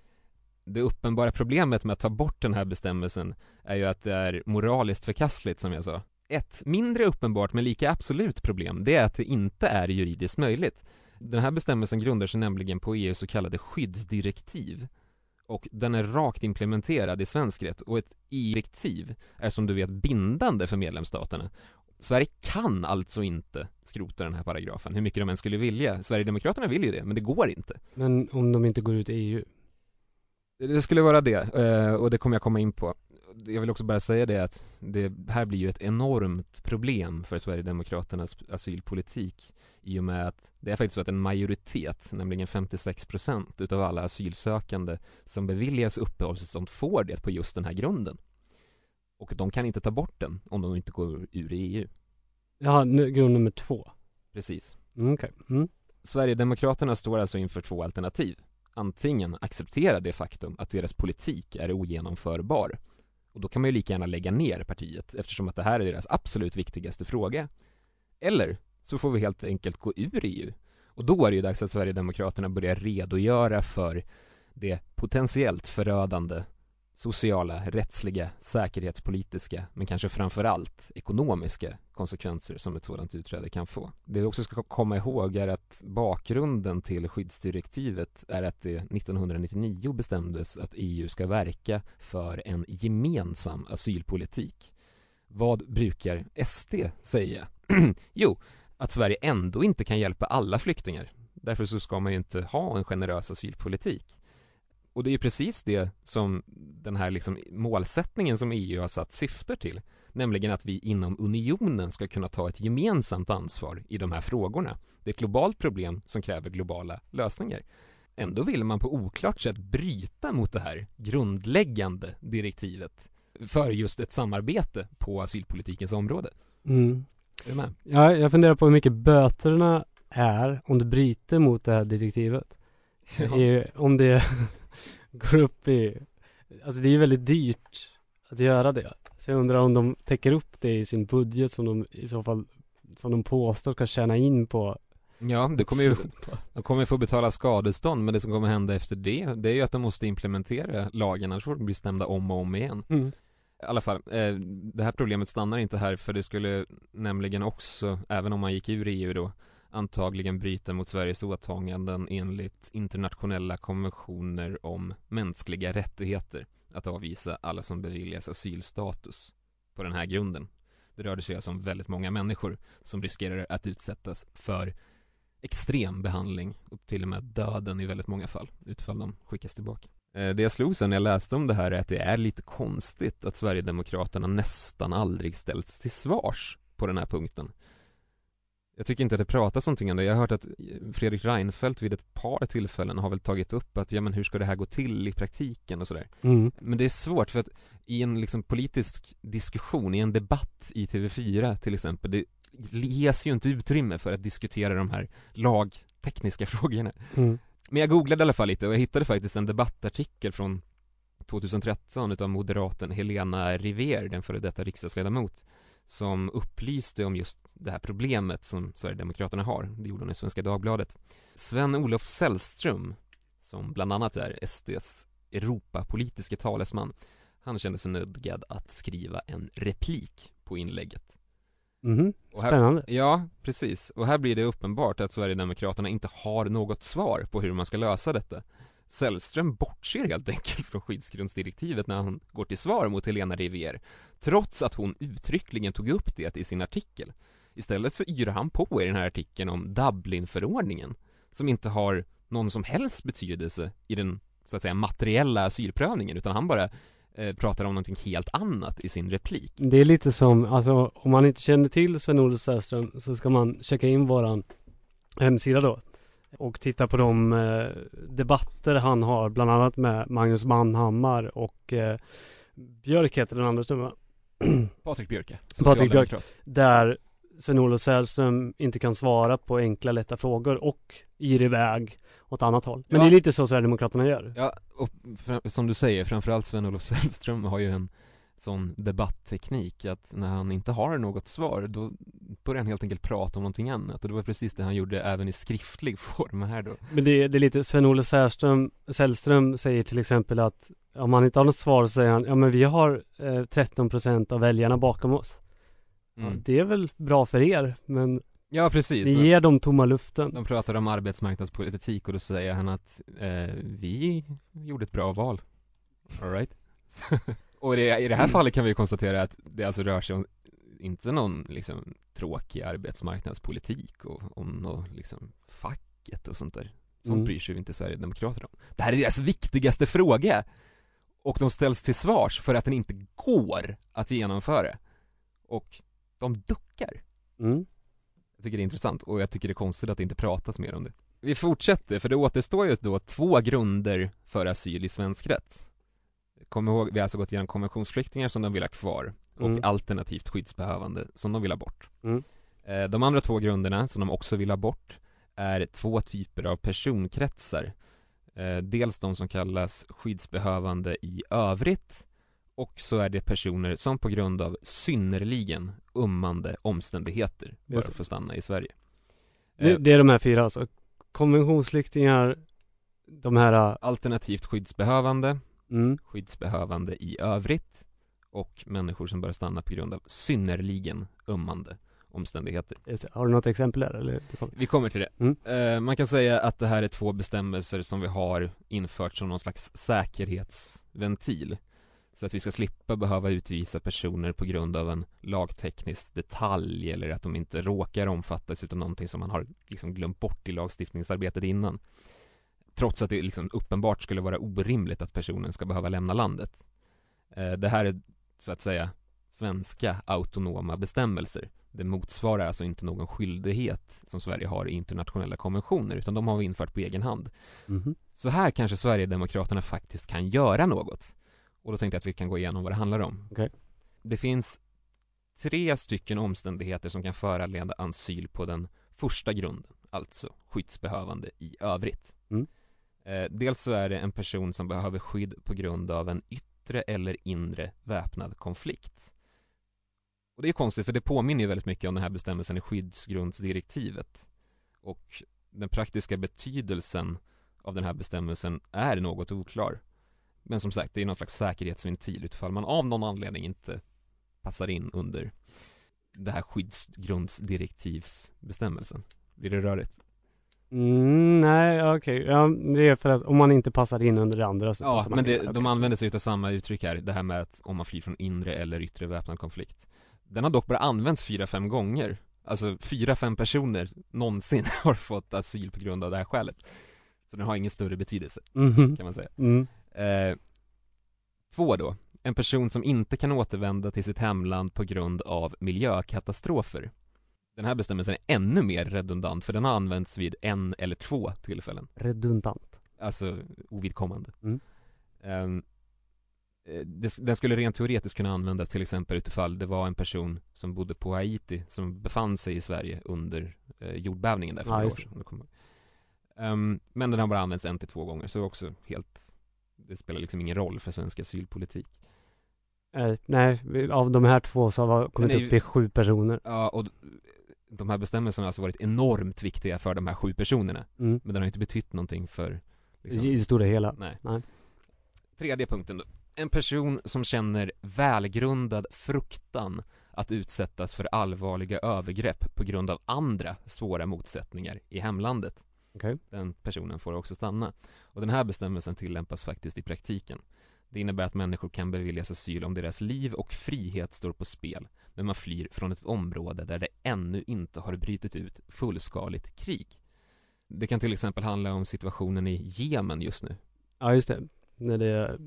S2: Det uppenbara problemet med att ta bort den här bestämmelsen är ju att det är moraliskt förkastligt som jag sa. Ett mindre uppenbart men lika absolut problem, det är att det inte är juridiskt möjligt. Den här bestämmelsen grundar sig nämligen på EUs så kallade skyddsdirektiv. Och den är rakt implementerad i svensk rätt och ett EU-direktiv är som du vet bindande för medlemsstaterna. Sverige kan alltså inte skrota den här paragrafen, hur mycket de än skulle vilja. Sverigedemokraterna vill ju det, men det går inte.
S1: Men om de inte går ut i EU?
S2: Det skulle vara det, eh, och det kommer jag komma in på. Jag vill också bara säga det att det här blir ju ett enormt problem för Sverigedemokraternas asylpolitik i och med att det är faktiskt så att en majoritet, nämligen 56% utav alla asylsökande som beviljas uppehållstillstånd får det på just den här grunden. Och de kan inte ta bort den om de inte går ur EU.
S1: Ja, nu, grund nummer två.
S2: Precis.
S1: Mm, okej. Mm.
S2: Sverigedemokraterna står alltså inför två alternativ. Antingen acceptera det faktum att deras politik är ogenomförbar och då kan man ju lika gärna lägga ner partiet eftersom att det här är deras absolut viktigaste fråga. Eller så får vi helt enkelt gå ur EU och då är det ju dags att Sverigedemokraterna börjar redogöra för det potentiellt förödande sociala, rättsliga, säkerhetspolitiska men kanske framförallt ekonomiska konsekvenser som ett sådant utträde kan få. Det vi också ska komma ihåg är att bakgrunden till skyddsdirektivet är att det 1999 bestämdes att EU ska verka för en gemensam asylpolitik. Vad brukar SD säga? *clears throat* jo, att Sverige ändå inte kan hjälpa alla flyktingar. Därför så ska man ju inte ha en generös asylpolitik. Och det är ju precis det som den här liksom målsättningen som EU har satt syfter till, nämligen att vi inom unionen ska kunna ta ett gemensamt ansvar i de här frågorna. Det är ett globalt problem som kräver globala lösningar. Ändå vill man på oklart sätt bryta mot det här grundläggande direktivet för just ett samarbete på asylpolitikens område.
S1: Mm.
S2: Är?
S1: Ja, jag funderar på hur mycket böterna är om du bryter mot det här direktivet. *laughs*
S2: Ja.
S1: I, om det *laughs* går upp i, alltså det är ju väldigt dyrt att göra det. Så jag undrar om de täcker upp det i sin budget som de i så fall, som de påstår ska tjäna in på.
S2: Ja, det kommer ju, de kommer få betala skadestånd, men det som kommer hända efter det, det är ju att de måste implementera lagen, annars får de bli stämda om och om igen.
S1: Mm.
S2: I alla fall, eh, det här problemet stannar inte här för det skulle nämligen också, även om man gick ur EU då, antagligen bryta mot Sveriges åtaganden enligt internationella konventioner om mänskliga rättigheter att avvisa alla som beviljas asylstatus på den här grunden. Det rörde sig alltså om väldigt många människor som riskerar att utsättas för extrem behandling och till och med döden i väldigt många fall utifall de skickas tillbaka. Eh, det jag slog sen när jag läste om det här är att det är lite konstigt att Sverigedemokraterna nästan aldrig ställts till svars på den här punkten. Jag tycker inte att det pratas någonting om det. Jag har hört att Fredrik Reinfeldt vid ett par tillfällen har väl tagit upp att, ja men hur ska det här gå till i praktiken och sådär.
S1: Mm.
S2: Men det är svårt för att i en liksom politisk diskussion, i en debatt i TV4 till exempel, det ges ju inte utrymme för att diskutera de här lagtekniska *laughs* frågorna.
S1: Mm.
S2: Men jag googlade i alla fall lite och jag hittade faktiskt en debattartikel från 2013 utav moderaten Helena River, den före detta riksdagsledamot som upplyste om just det här problemet som Sverigedemokraterna har. Det gjorde hon i Svenska Dagbladet. Sven-Olof Sällström, som bland annat är SDs Europapolitiske talesman, han kände sig nödgad att skriva en replik på inlägget.
S1: Mhm.
S2: Och här,
S1: Spännande.
S2: Ja, precis. Och här blir det uppenbart att Sverigedemokraterna inte har något svar på hur man ska lösa detta. Sällström bortser helt enkelt från skyddsgrundsdirektivet när han går till svar mot Helena Rivier, trots att hon uttryckligen tog upp det i sin artikel. Istället så yrar han på i den här artikeln om Dublinförordningen, som inte har någon som helst betydelse i den, så att säga, materiella asylprövningen, utan han bara eh, pratar om någonting helt annat i sin replik.
S1: Det är lite som, alltså om man inte känner till Sven-Olof Sällström så ska man checka in våran hemsida då och titta på de eh, debatter han har bland annat med Magnus Manhammar och eh, Björk heter den andra snubben
S2: Patrik *clears throat* Björke,
S1: Patrik Björk. Där Sven-Olof Sällström inte kan svara på enkla lätta frågor och ger iväg åt annat håll. Men
S2: Ja.
S1: det är lite så Sverigedemokraterna gör.
S2: Ja, och som du säger, framförallt Sven-Olof Sällström har ju en sån debattteknik att när han inte har något svar då börjar han helt enkelt prata om någonting annat och det var precis det han gjorde även i skriftlig *laughs* form här då.
S1: Men det, det är lite Sven-Olof Sällström, säger till exempel att om han inte har något svar så säger han ja men vi har eh, 13% av väljarna bakom oss. Ja,
S2: Mm.
S1: det är väl bra för er men
S2: Ja, precis.
S1: ni ger dem tomma luften.
S2: De pratar om arbetsmarknadspolitik och då säger han att eh, vi gjorde ett bra val. Alright? *laughs* och det, i det här fallet kan vi konstatera att det alltså rör sig om inte någon liksom tråkig arbetsmarknadspolitik och om något liksom facket och sånt där. Sånt
S1: Mm.
S2: bryr sig inte Sverigedemokraterna om. Det här är deras viktigaste fråga! Och de ställs till svars för att den inte går att genomföra. Och de duckar.
S1: Mm.
S2: Jag tycker det är intressant och jag tycker det är konstigt att det inte pratas mer om det. Vi fortsätter, för det återstår ju då två grunder för asyl i svensk rätt. Kom ihåg, vi har alltså gått igenom konventionsflyktingar som de vill ha kvar och
S1: Mm.
S2: alternativt skyddsbehövande som de vill ha bort.
S1: Mm.
S2: Eh, De andra två grunderna som de också vill ha bort är två typer av personkretsar. Eh, Dels de som kallas skyddsbehövande i övrigt och så är det personer som på grund av synnerligen ömmande omständigheter bör få stanna i Sverige.
S1: Det,
S2: Eh,
S1: det är de här fyra alltså. Konventionsflyktingar, de här,
S2: Alternativt skyddsbehövande,
S1: mm,
S2: skyddsbehövande i övrigt och människor som bör stanna på grund av synnerligen ömmande omständigheter.
S1: har du något exempel där eller?
S2: Vi kommer till det.
S1: Mm.
S2: Eh, man kan säga att det här är två bestämmelser som vi har infört som någon slags säkerhetsventil. Så att vi ska slippa behöva utvisa personer på grund av en lagteknisk detalj eller att de inte råkar omfattas utav någonting som man har liksom glömt bort i lagstiftningsarbetet innan. Trots att det liksom uppenbart skulle vara orimligt att personen ska behöva lämna landet. Eh, det här är så att säga svenska autonoma bestämmelser. Det motsvarar alltså inte någon skyldighet som Sverige har i internationella konventioner utan de har vi infört på egen hand.
S1: Mhm.
S2: Så här kanske Sverigedemokraterna faktiskt kan göra något. Och då tänkte jag att vi kan gå igenom vad det handlar om.
S1: Okej.
S2: Det finns tre stycken omständigheter som kan föranleda asyl på den första grunden, alltså skyddsbehövande i övrigt.
S1: Mm.
S2: Eh, dels så är det en person som behöver skydd på grund av en yttre eller inre väpnad konflikt. Och det är konstigt för det påminner ju väldigt mycket om den här bestämmelsen i skyddsgrundsdirektivet. Och den praktiska betydelsen av den här bestämmelsen är något oklar. Men som sagt, det är någon slags säkerhetsventil utifall man av någon anledning inte passar in under det här skyddsgrundsdirektivsbestämmelsen. Blir det rörigt?
S1: Mm, nej, okej. Ja, det är för att om man inte passar in under det andra så
S2: Ja, men
S1: in.
S2: det,
S1: Okej.
S2: de använder sig av samma uttryck här, det här med att om man flyr från inre eller yttre väpnad konflikt. Den har dock bara använts fyra, fem gånger. Alltså fyra, fem personer någonsin *laughs* har fått asyl på grund av det här skälet. Så den har ingen större betydelse,
S1: Mhm.
S2: kan man säga.
S1: Mm.
S2: Eh, två då, en person som inte kan återvända till sitt hemland på grund av miljökatastrofer. Den här bestämmelsen är ännu mer redundant för den har använts vid en eller två tillfällen
S1: Redundant.
S2: Alltså ovidkommande
S1: Mm.
S2: Det, Den skulle rent teoretiskt kunna användas till exempel utifall det var en person som bodde på Haiti som befann sig i Sverige under eh, jordbävningen där för
S1: Ja,
S2: några år
S1: just
S2: sedan. Ehm, Men den har bara använts en till två gånger så det är också helt Det spelar liksom ingen roll för svensk asylpolitik
S1: Eh, nej, av de här två så har kommit
S2: ju-
S1: upp i sju personer.
S2: Ja och de här bestämmelserna har alltså varit enormt viktiga för de här sju personerna
S1: Mm.
S2: Men den har inte betytt någonting för liksom,
S1: I det stora hela.
S2: Nej.
S1: Nej.
S2: Tredje punkten då. En person som känner välgrundad fruktan att utsättas för allvarliga övergrepp på grund av andra svåra motsättningar i hemlandet.
S1: Okej.
S2: Den personen får också stanna. Och den här bestämmelsen tillämpas faktiskt i praktiken. Det innebär att människor kan beviljas asyl om deras liv och frihet står på spel, men man flyr från ett område där det ännu inte har brutit ut fullskaligt krig. Det kan till exempel handla om situationen i Jemen just nu.
S1: Ja, just det. När det är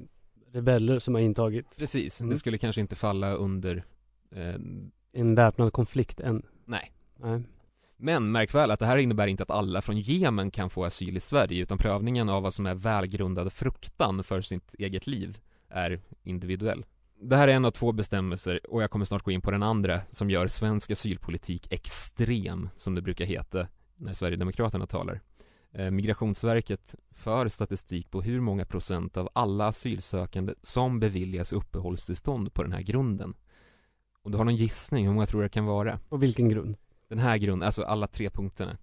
S1: rebeller som har intagit
S2: Precis,
S1: Mm.
S2: det skulle kanske inte falla under eh,
S1: en väpnad konflikt än.
S2: Nej
S1: Nej.
S2: Men märk väl att det här innebär inte att alla från Jemen kan få asyl i Sverige utan prövningen av vad som är välgrundad fruktan för sitt eget liv är individuell Det här är en av två bestämmelser och jag kommer snart gå in på den andra som gör svensk asylpolitik extrem som det brukar heta när Sverigedemokraterna talar eh, Migrationsverket för statistik på hur många procent av alla asylsökande som beviljas uppehållstillstånd på den här grunden. Om du har någon gissning, hur många tror du det kan vara?
S1: Och vilken grund?
S2: Den här grunden, alltså alla tre punkterna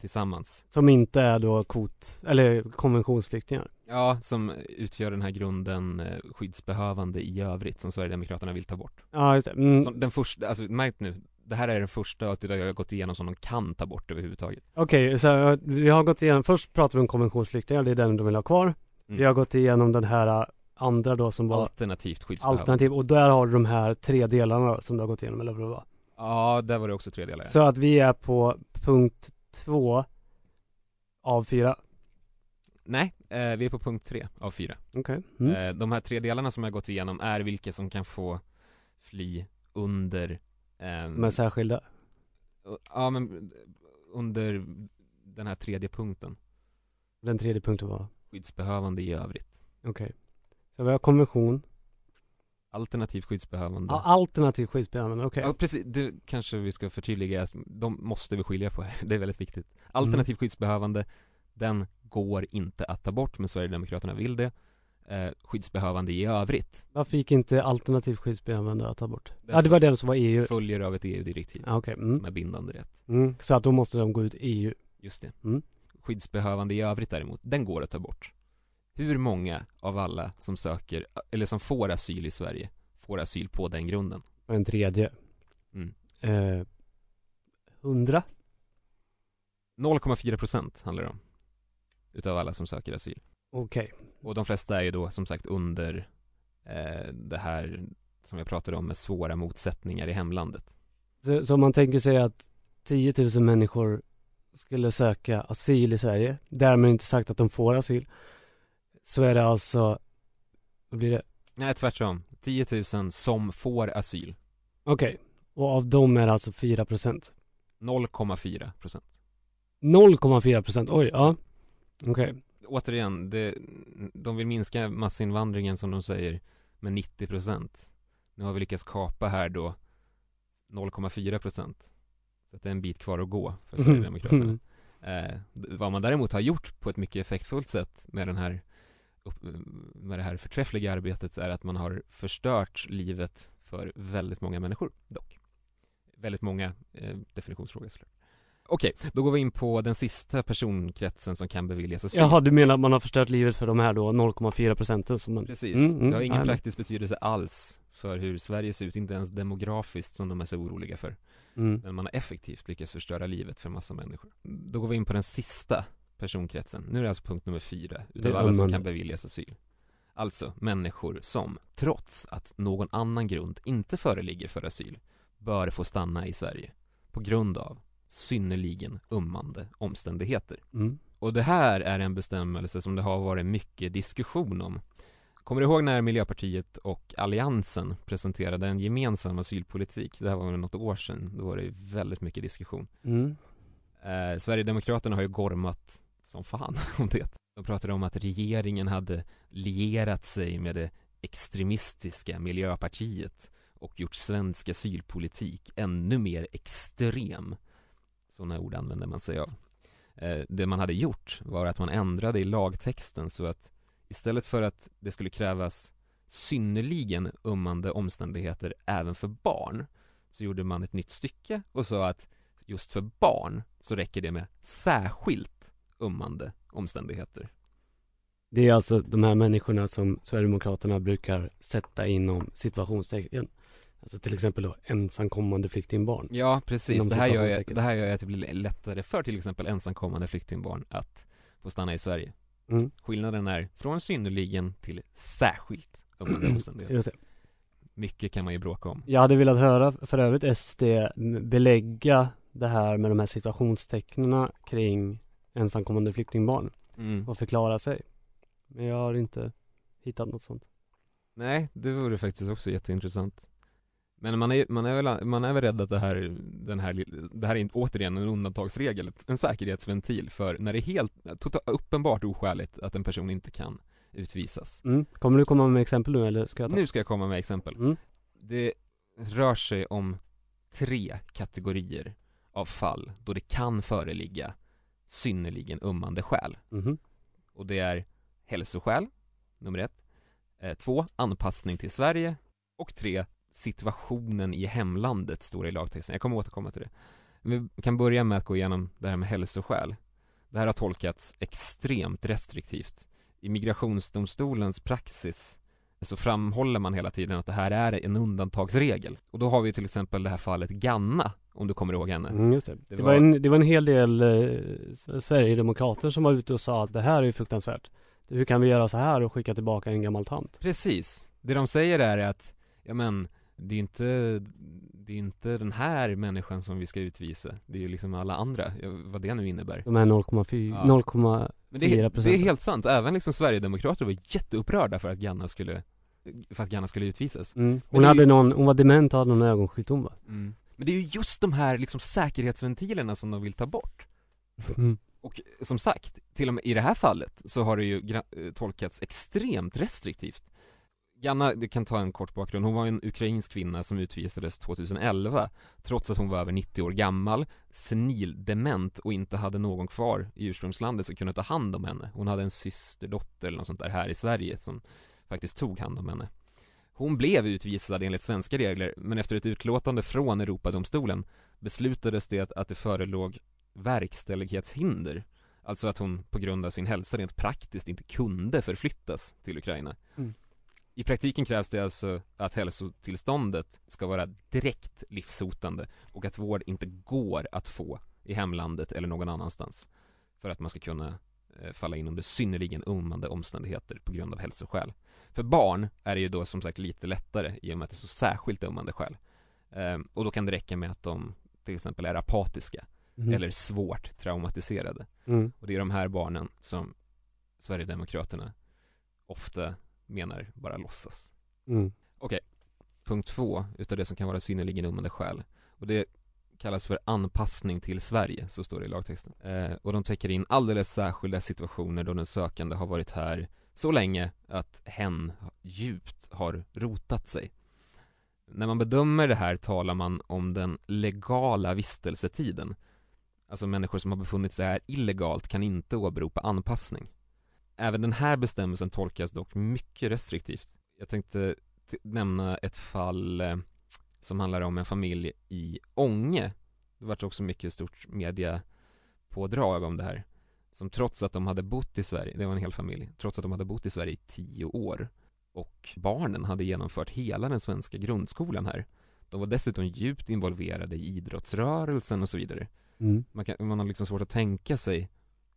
S2: tillsammans.
S1: Som inte är då kvot, eller konventionsflyktingar.
S2: Ja, som utgör den här grunden eh, skyddsbehövande i övrigt som Sverigedemokraterna vill ta bort.
S1: Ja, just det. Mm.
S2: Som den första, alltså märk nu, det här är den första det jag har gått igenom som de kan ta bort överhuvudtaget.
S1: Okej, så eh, vi har gått igenom, först pratade vi om konventionsflyktingar, det är den de vill ha kvar.
S2: Mm.
S1: Vi har gått igenom den här eh, andra då som var
S2: Alternativt skyddsbehövande.
S1: alternativ och där har du de här tre delarna då, som du har gått igenom eller vad det var.
S2: Ja, där var det också tre delar.
S1: Så att vi är på punkt två av fyra.
S2: Nej, eh, vi är på punkt tre av fyra.
S1: Okej. Mm.
S2: Eh, de här tre delarna som jag gått igenom är vilka som kan få fly under ehm,
S1: Med särskilda.
S2: Ja men under den här tredje punkten
S1: Den tredje punkten var,
S2: Skyddsbehövande i övrigt
S1: okej. Så vi har konvention,
S2: Alternativt skyddsbehövande
S1: ja, alternativ skyddsbehövande, okej.
S2: Ja precis, du kanske vi ska förtydliga, de måste vi skilja på här, *laughs* det är väldigt viktigt Alternativt skyddsbehövande, den går inte att ta bort men Sverigedemokraterna vill det eh, Skyddsbehövande i övrigt
S1: Varför gick inte alternativ skyddsbehövande att ta bort?
S2: Därför
S1: Ja, det var det som var EU.
S2: Följer av ett EU-direktiv
S1: Ja, okej. Mm.
S2: som är bindande rätt
S1: Mm. Så att då måste de gå ut EU.
S2: Just det
S1: Mm.
S2: Skyddsbehövande i övrigt däremot, den går att ta bort Hur många av alla som söker, eller som får asyl i Sverige får asyl på den grunden?
S1: En tredje.
S2: Mm.
S1: Eh, 100?
S2: 0,4 procent handlar det om Utav alla som söker asyl
S1: Okej.
S2: Och de flesta är ju då som sagt under eh, det här som jag pratade om med svåra motsättningar i hemlandet
S1: Så, så om man tänker sig att 10 000 människor skulle söka asyl i Sverige, därmed inte sagt att de får asyl, så är det alltså, vad blir det?
S2: Nej tvärtom, 10 000 som får asyl
S1: Okej, och av dem är det alltså 4 procent.
S2: 0,4 procent
S1: 0,4 procent, oj, ja. Okej.
S2: Återigen, det, de vill minska massinvandringen som de säger med 90 procent Nu har vi lyckats kapa här då 0,4 procent Så att det är en bit kvar att gå för Sverigedemokraterna *laughs* eh, Vad man däremot har gjort på ett mycket effektfullt sätt med den här med det här förträffliga arbetet är att man har förstört livet för väldigt många människor dock. Väldigt många, eh, definitionsfråga såklart. Okej, då går vi in på den sista personkretsen som kan beviljas asyl.
S1: Jaha, du menar att man har förstört livet för de här då 0,4 procenten som man
S2: Precis,
S1: Mm, mm,
S2: det har ingen
S1: men-
S2: praktisk betydelse alls för hur Sverige ser ut, inte ens demografiskt som de är så oroliga för.
S1: Mm.
S2: Men man har effektivt lyckats förstöra livet för massa människor. Då går vi in på den sista personkretsen, nu är det alltså punkt nummer fyra utav alla som kan beviljas asyl Alltså människor som, trots att någon annan grund inte föreligger för asyl, bör få stanna i Sverige på grund av synnerligen ömmande omständigheter
S1: Mm.
S2: och det här är en bestämmelse som det har varit mycket diskussion om Kommer du ihåg när Miljöpartiet och Alliansen presenterade en gemensam asylpolitik? Det här var väl något år sedan, då var det väldigt mycket diskussion
S1: Mm.
S2: eh, Sverigedemokraterna har ju gormat som fan *laughs* om det. De pratade om att regeringen hade lierat sig med det extremistiska Miljöpartiet och gjort svensk asylpolitik ännu mer extrem. Sådana ord använder man sig av. Eh, det man hade gjort var att man ändrade i lagtexten så att istället för att det skulle krävas synnerligen ömmande omständigheter även för barn så gjorde man ett nytt stycke och sa att just för barn så räcker det med särskilt ömmande omständigheter.
S1: Det är alltså de här människorna som Sverigedemokraterna brukar sätta inom situationstecken. Alltså till exempel då ensamkommande flyktingbarn.
S2: Ja, precis. Det här, gör jag, det här gör att det blir lättare för till exempel ensamkommande flyktingbarn att få stanna i Sverige.
S1: Mm.
S2: Skillnaden är från synnerligen till särskilt ömmande *clears throat* omständigheter. Mycket kan man ju bråka om.
S1: Jag hade velat höra för övrigt SD belägga det här med de här situationstecknen kring ensamkommande flyktingbarn
S2: Mm.
S1: och förklara sig. Men jag har inte hittat något sånt.
S2: Nej, det vore faktiskt också jätteintressant Men man är, man är väl, man är väl rädd att det här, den här, det här är återigen en undantagsregel, en säkerhetsventil för när det är helt, tota, uppenbart oskäligt att en person inte kan utvisas
S1: Mm. Kommer du komma med exempel nu eller ska jag ta?
S2: Nu ska jag komma med exempel
S1: Mm.
S2: Det rör sig om tre kategorier av fall då det kan föreligga synnerligen ömmande skäl
S1: Mhm.
S2: och det är hälsoskäl, nummer ett. Eh, Två, anpassning till Sverige. Och tre, situationen i hemlandet står det i lagtexten, jag kommer återkomma till det. Men Vi kan börja med att gå igenom det här med hälsoskäl. Det här har tolkats extremt restriktivt. I migrationsdomstolens praxis så framhåller man hela tiden att det här är en undantagsregel. Och då har vi till exempel det här fallet Ganna om du kommer ihåg henne
S1: Mm, just det.
S2: Det
S1: Det,
S2: var-
S1: var en, det var en hel del eh, Sverigedemokrater som var ute och sa att det här är fruktansvärt. Hur kan vi göra så här och skicka tillbaka en gammal tant?
S2: Precis. Det de säger är att, ja men, det är inte, det är inte den här människan som vi ska utvisa. Det är ju liksom alla andra, vad det nu innebär.
S1: De här 0,4
S2: Ja.
S1: 0,4
S2: Men det, är- det är helt sant, även liksom Sverigedemokrater var jätteupprörda för att Ganna skulle, för att Ganna skulle utvisas.
S1: Mm. Hon hade
S2: ju-
S1: någon, hon var dement och hade någon ögonsjukdom va?
S2: Mm. Men det är ju just de här liksom säkerhetsventilerna som de vill ta bort.
S1: Mm.
S2: Och som sagt, till och med i det här fallet så har det ju eh, tolkats extremt restriktivt Ganna, det kan ta en kort bakgrund, hon var en ukrainsk kvinna som utvisades 2011 Trots att hon var över 90 år gammal, senil, dement och inte hade någon kvar i ursprungslandet som kunde ta hand om henne Hon hade en systerdotter eller något sånt där här i Sverige som faktiskt tog hand om henne Hon blev utvisad enligt svenska regler, men efter ett utlåtande från Europadomstolen beslutades det att, det förelåg verkställighetshinder Alltså att hon på grund av sin hälsa rent praktiskt inte kunde förflyttas till Ukraina
S1: Mm.
S2: I praktiken krävs det alltså att hälsotillståndet ska vara direkt livshotande och att vård inte går att få i hemlandet eller någon annanstans för att man ska kunna falla in under synnerligen ömmande omständigheter på grund av hälsoskäl. För barn är det ju då som sagt lite lättare i och med att det är så särskilt ömmande skäl. Eh, och då kan det räcka med att de till exempel är apatiska
S1: Mhm.
S2: eller svårt traumatiserade.
S1: Mm.
S2: Och det är de här barnen som Sverigedemokraterna ofta menar bara låtsas.
S1: Mm.
S2: Punkt två utav det som kan vara synnerligen ömmande skäl. Och det kallas för anpassning till Sverige, så står det i lagtexten. Eh, och de täcker in alldeles särskilda situationer då den sökande har varit här så länge att hen djupt har rotat sig. När man bedömer det här talar man om den legala vistelsetiden. Alltså människor som har befunnit sig här illegalt kan inte åberopa anpassning. Även den här bestämmelsen tolkas dock mycket restriktivt. Jag tänkte nämna ett fall eh, som handlar om en familj i Ånge. Det vart också mycket stort mediapådrag om det här. Som trots att de hade bott i Sverige, det var en hel familj, trots att de hade bott i Sverige i tio år och barnen hade genomfört hela den svenska grundskolan här. De var dessutom djupt involverade i idrottsrörelsen och så vidare.
S1: Mm.
S2: Man, kan, man har liksom svårt att tänka sig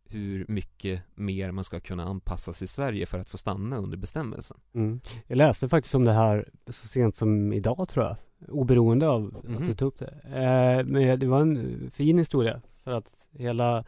S2: hur mycket mer man ska kunna anpassas i Sverige för att få stanna under bestämmelsen.
S1: Mm. Jag läste faktiskt om det här så sent som idag tror jag. Oberoende av
S2: Mhm.
S1: att du tog upp det. Eh, men det var en fin historia. För att hela,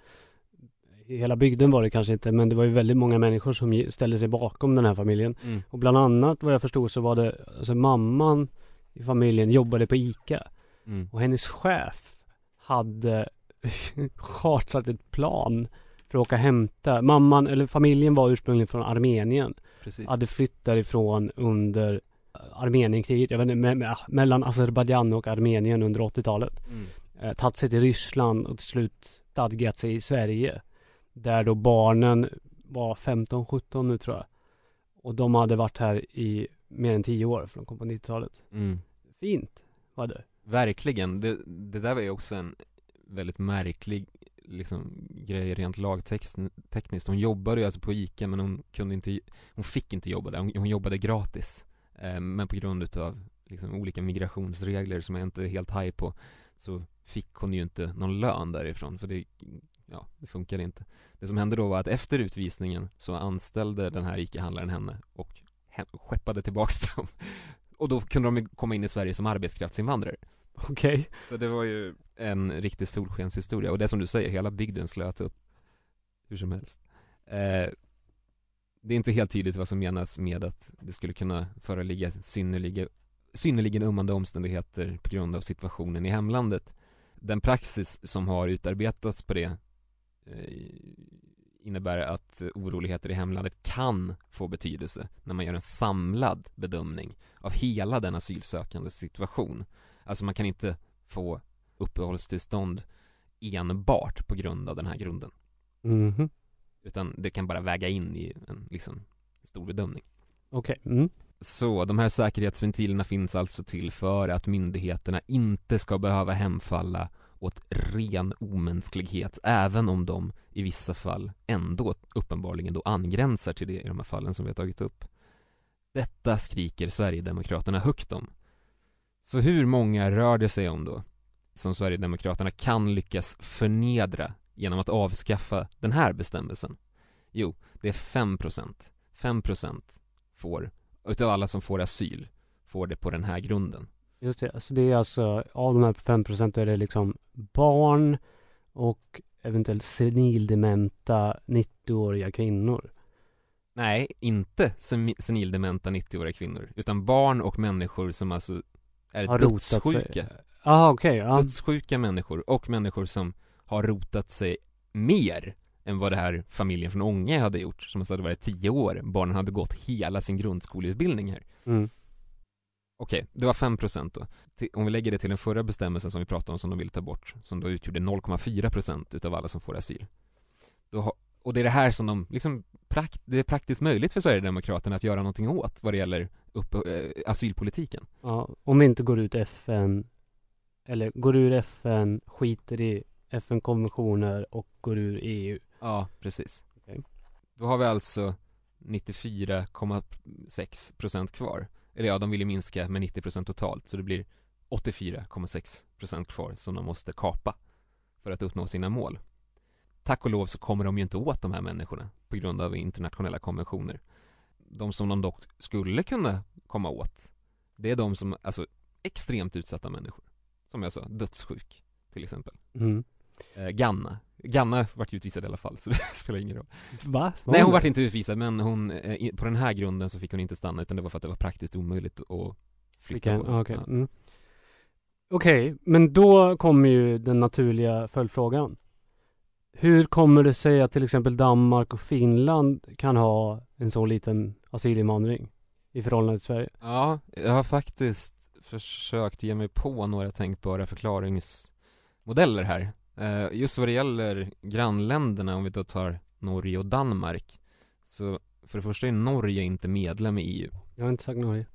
S1: hela bygden var det kanske inte, men det var ju väldigt många människor som ställde sig bakom den här familjen.
S2: Mm.
S1: Och bland annat vad jag förstod så var det, alltså mamman i familjen jobbade på ICA.
S2: Mm.
S1: Och hennes chef hade *laughs* chartrat ett plan för att åka och hämta. Mamman, eller familjen var ursprungligen från Armenien.
S2: Precis.
S1: Hade flytt därifrån under Armenienkriget, jag vet inte, me- me- mellan Azerbajdzjan och Armenien under 80-talet.
S2: Mm.
S1: Eh, tagit sig till Ryssland och till slut stadgat sig i Sverige. Där då barnen var 15-17 nu tror jag. Och de hade varit här i mer än 10 år, för de kom på 90-talet.
S2: Mm.
S1: Fint var det.
S2: Verkligen, det, det där var ju också en väldigt märklig liksom, grej rent lagtekniskt Hon jobbade ju alltså på ICA men hon kunde inte, hon fick inte jobba där, hon, hon jobbade gratis Men på grund utav liksom, olika migrationsregler som jag inte är helt haj på Så fick hon ju inte någon lön därifrån så det, ja, det funkade inte. Det som hände då var att efter utvisningen så anställde den här ICA-handlaren henne och skeppade tillbaks *laughs* dem. Och då kunde de komma in i Sverige som arbetskraftsinvandrare.
S1: Okej.
S2: Så det var ju en riktig solskenshistoria. Och det som du säger, hela bygden slöt upp Hur som helst. Eh, det är inte helt tydligt vad som menas med att det skulle kunna föreligga synnerliga, synnerligen ömmande omständigheter på grund av situationen i hemlandet. Den praxis som har utarbetats på det eh, innebär att oroligheter i hemlandet kan få betydelse när man gör en samlad bedömning av hela den asylsökandes situation. Alltså man kan inte få uppehållstillstånd enbart på grund av den här grunden.
S1: Mhm.
S2: Utan det kan bara väga in i en liksom stor bedömning
S1: Okej. Mm.
S2: Så de här säkerhetsventilerna finns alltså till för att myndigheterna inte ska behöva hemfalla åt ren omänsklighet även om de i vissa fall ändå uppenbarligen då angränsar till det i de här fallen som vi har tagit upp Detta skriker Sverigedemokraterna högt om Så hur många rör det sig om då? Som Sverigedemokraterna kan lyckas förnedra genom att avskaffa den här bestämmelsen? Jo, det är 5% 5% får, utav alla som får asyl, får det på den här grunden
S1: Just det. Så det är alltså, av de här 5% är det liksom barn och eventuellt senildementa 90-åriga kvinnor.
S2: Nej, inte senildementa 90-åriga kvinnor, utan barn och människor som alltså är
S1: Har rotat sig.
S2: dödssjuka
S1: Ah, okej. ja.
S2: Dödssjuka människor och människor som har rotat sig mer än vad det här familjen från Ånge hade gjort, som alltså hade varit 10 år, barnen hade gått hela sin grundskoleutbildning här
S1: Mm.
S2: Okej, det var 5% då. Om vi lägger det till den förra bestämmelsen som vi pratade om som de vill ta bort, som då utgjorde 0,4% utav alla som får asyl. Då och det är det här som de, liksom, prakt, det är praktiskt möjligt för Sverigedemokraterna att göra någonting åt vad det gäller upp, eh, asylpolitiken.
S1: Ja, om vi inte går ut FN eller går ur FN, skiter i FN-konventioner och går ur EU.
S2: Ja, precis.
S1: Okej.
S2: Då har vi alltså 94,6% kvar. Eller ja, de vill ju minska med 90% totalt, så det blir 84,6% kvar som de måste kapa för att uppnå sina mål. Tack och lov så kommer de ju inte åt de här människorna på grund av internationella konventioner. De som de dock skulle kunna komma åt, det är de som, alltså extremt utsatta människor. Som jag sa, dödssjuk till exempel.
S1: Mm.
S2: Eh, Ganna. Ganna vart ju utvisad i alla fall, så *laughs* det spelar ingen roll.
S1: Va? Var
S2: Nej hon
S1: det?
S2: vart inte utvisad men hon, eh, på den här grunden så fick hon inte stanna utan det var för att det var praktiskt omöjligt att flytta
S1: okej.
S2: Ja.
S1: Mm. Okej, men då kommer ju den naturliga följdfrågan. Hur kommer det sig att till exempel Danmark och Finland kan ha en så liten asylinvandring i förhållande till Sverige?
S2: ja, jag har faktiskt försökt ge mig på några tänkbara förklaringsmodeller här Just vad det gäller grannländerna, om vi då tar Norge och Danmark Så för det första är Norge inte medlem i EU
S1: Jag har inte sagt Norge.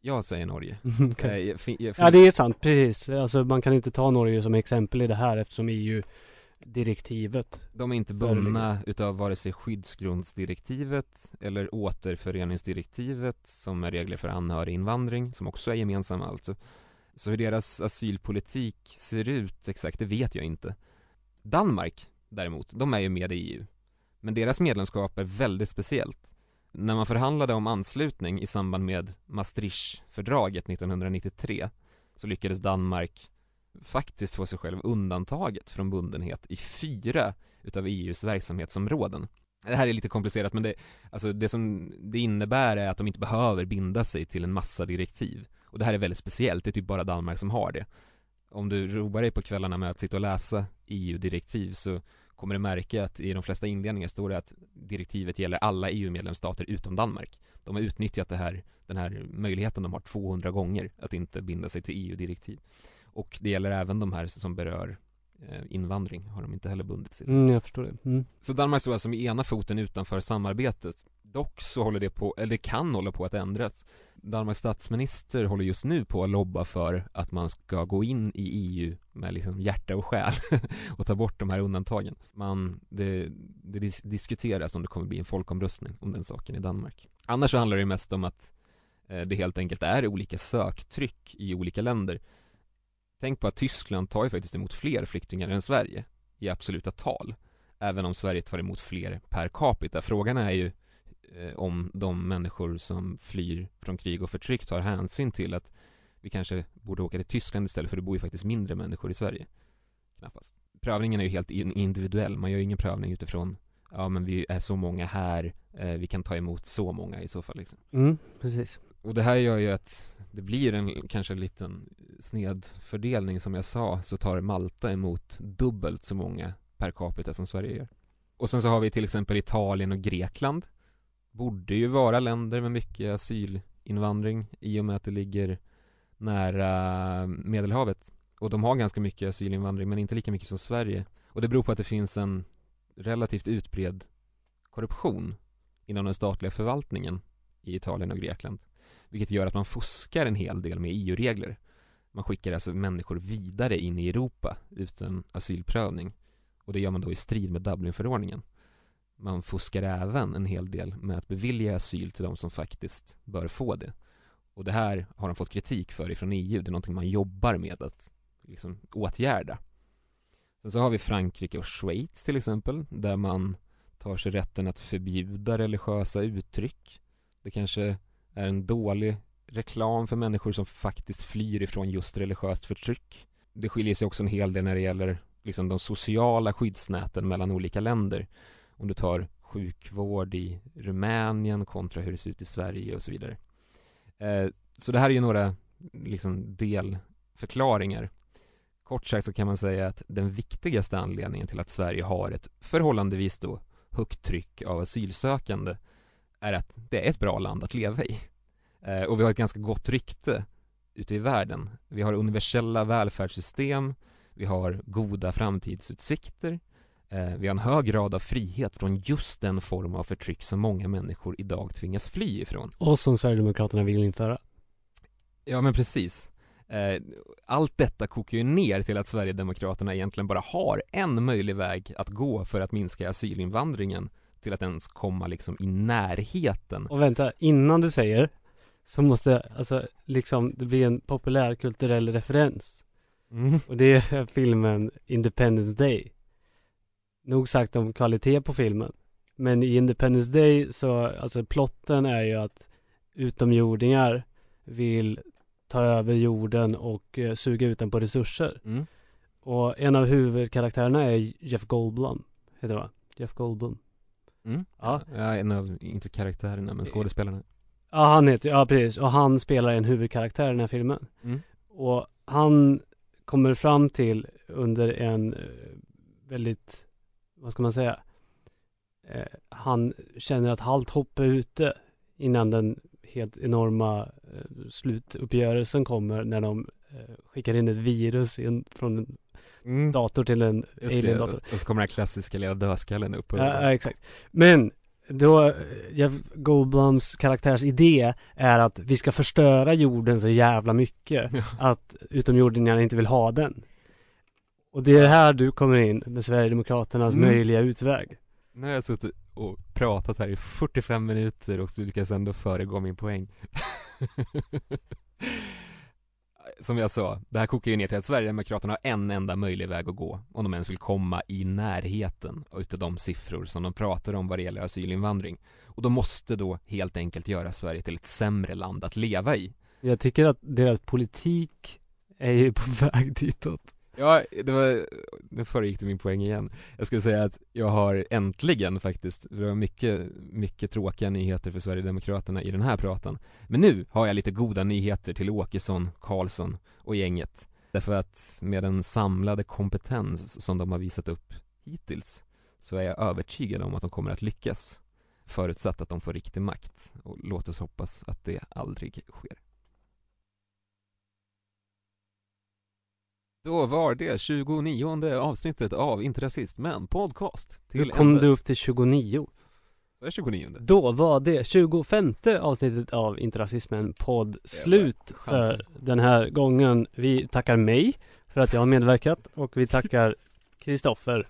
S2: Jag säger Norge *laughs*
S1: Okej.
S2: Eh, jag jag
S1: Ja det är sant, precis. Alltså man kan inte ta Norge som exempel i det här eftersom EU-direktivet
S2: De är inte bundna utav vare sig skyddsgrundsdirektivet eller återföreningsdirektivet som är regler för anhöriginvandring som också är gemensamma alltså. Så hur deras asylpolitik ser ut exakt, det vet jag inte. Danmark däremot, de är ju med i EU. Men deras medlemskap är väldigt speciellt. När man förhandlade om anslutning i samband med Maastrichtfördraget 1993 så lyckades Danmark faktiskt få sig själv undantaget från bundenhet i fyra utav EUs verksamhetsområden. Det här är lite komplicerat men det, alltså det som det innebär är att de inte behöver binda sig till en massa direktiv. Och det här är väldigt speciellt, det är typ bara Danmark som har det. Om du roar dig på kvällarna med att sitta och läsa EU-direktiv så kommer du märka att i de flesta inledningar står det att direktivet gäller alla EU-medlemsstater utom Danmark. De har utnyttjat det här, den här möjligheten de har 200 gånger att inte binda sig till EU-direktiv. Och det gäller även de här som berör invandring, har de inte heller bundit sig till.
S1: Mm, jag förstår det. Mm.
S2: Så Danmark står alltså med ena foten utanför samarbetet. Dock så håller det på, eller det kan hålla på att ändras. Danmarks statsminister håller just nu på att lobba för att man ska gå in i EU med liksom hjärta och själ *laughs* och ta bort de här undantagen. Man, det, det dis diskuteras om det kommer bli en folkomröstning om den saken i Danmark. Annars så handlar det mest om att eh, det helt enkelt är olika söktryck i olika länder. Tänk på att Tyskland tar ju faktiskt emot fler flyktingar än Sverige i absoluta tal. Även om Sverige tar emot fler per capita. Frågan är ju eh, om de människor som flyr från krig och förtryck tar hänsyn till att vi kanske borde åka till Tyskland istället för det bor ju faktiskt mindre människor i Sverige. Knappast. Prövningen är ju helt individuell, man gör ju ingen prövning utifrån ja men vi är så många här, eh, vi kan ta emot så många i så fall liksom.
S1: Mm, precis.
S2: Och det här gör ju att det blir en kanske en liten snedfördelning. Som jag sa så tar Malta emot dubbelt så många per capita som Sverige gör. Och sen så har vi till exempel Italien och Grekland. Borde ju vara länder med mycket asylinvandring i och med att det ligger nära Medelhavet. Och de har ganska mycket asylinvandring men inte lika mycket som Sverige. Och det beror på att det finns en relativt utbredd korruption inom den statliga förvaltningen i Italien och Grekland vilket gör att man fuskar en hel del med EU-regler. Man skickar alltså människor vidare in i Europa utan asylprövning. Och det gör man då i strid med Dublinförordningen. Man fuskar även en hel del med att bevilja asyl till de som faktiskt bör få det. Och det här har de fått kritik för ifrån EU, det är någonting man jobbar med att liksom åtgärda. Sen så har vi Frankrike och Schweiz till exempel, där man tar sig rätten att förbjuda religiösa uttryck. Det kanske är en dålig reklam för människor som faktiskt flyr ifrån just religiöst förtryck. Det skiljer sig också en hel del när det gäller liksom de sociala skyddsnäten mellan olika länder. Om du tar sjukvård i Rumänien kontra hur det ser ut i Sverige och så vidare. Eh, Så det här är ju några liksom delförklaringar. Kort sagt så kan man säga att den viktigaste anledningen till att Sverige har ett förhållandevis då högt tryck av asylsökande är att det är ett bra land att leva i. Eh, och vi har ett ganska gott rykte ute i världen. Vi har universella välfärdssystem vi har goda framtidsutsikter eh, vi har en hög grad av frihet från just den form av förtryck som många människor idag tvingas fly ifrån.
S1: Och som Sverigedemokraterna vill införa.
S2: Ja men precis. Eh, allt detta kokar ju ner till att Sverigedemokraterna egentligen bara har en möjlig väg att gå för att minska asylinvandringen till att ens komma liksom i närheten
S1: Och vänta, innan du säger så måste, alltså liksom, det blir en populärkulturell referens.
S2: mm.
S1: Och det är *laughs* filmen Independence Day. Nog sagt om kvalitet på filmen. Men i Independence Day så, alltså plotten är ju att utomjordingar vill ta över jorden och eh, suga ut den på resurser.
S2: Mm.
S1: Och en av huvudkaraktärerna är Jeff Goldblum, heter han va? Jeff Goldblum.
S2: Mm.
S1: Ja.
S2: ja, en av, inte karaktärerna men skådespelarna
S1: Ja, han heter, ja precis. Och han spelar en huvudkaraktär i den här filmen.
S2: mm.
S1: Och han kommer fram till under en eh, väldigt, vad ska man säga? Eh, han känner att allt hopp är ute innan den helt enorma eh, slutuppgörelsen kommer när de eh, skickar in ett virus in, från en
S2: Mm.
S1: dator till en alien-dator.
S2: och så kommer den här klassiska lilla dödskallen upp
S1: Ja, ja, exakt. Men då, Jeff Goldblums karaktärs idé är att vi ska förstöra jorden så jävla mycket
S2: Ja.
S1: att utomjordingarna inte vill ha den. Och det är här du kommer in med Sverigedemokraternas
S2: Mm.
S1: möjliga utväg.
S2: Nu har jag suttit och pratat här i 45 minuter och du lyckas ändå föregå min poäng *laughs* Som jag sa, det här kokar ju ner till att Sverigedemokraterna har en enda möjlig väg att gå om de ens vill komma i närheten utav de siffror som de pratar om vad det gäller asylinvandring och de måste då helt enkelt göra Sverige till ett sämre land att leva i
S1: Jag tycker att deras politik är ju på *laughs* väg ditåt.
S2: Ja, det var, nu föregick du min poäng igen. Jag skulle säga att jag har äntligen faktiskt, för det var mycket, mycket tråkiga nyheter för Sverigedemokraterna i den här praten. Men nu har jag lite goda nyheter till Åkesson, Karlsson och gänget. Därför att med den samlade kompetens som de har visat upp hittills så är jag övertygad om att de kommer att lyckas. Förutsatt att de får riktig makt. Och låt oss hoppas att det aldrig sker. Då var det 29 avsnittet av Inte Rasist Men Podcast
S1: Hur
S2: till
S1: kom
S2: ända.
S1: du upp till 29?
S2: Så är 29
S1: Då var det 25 avsnittet av Inte Rasismen podd slut för den här gången. Vi tackar mig för att jag har medverkat och vi tackar *laughs* Kristoffer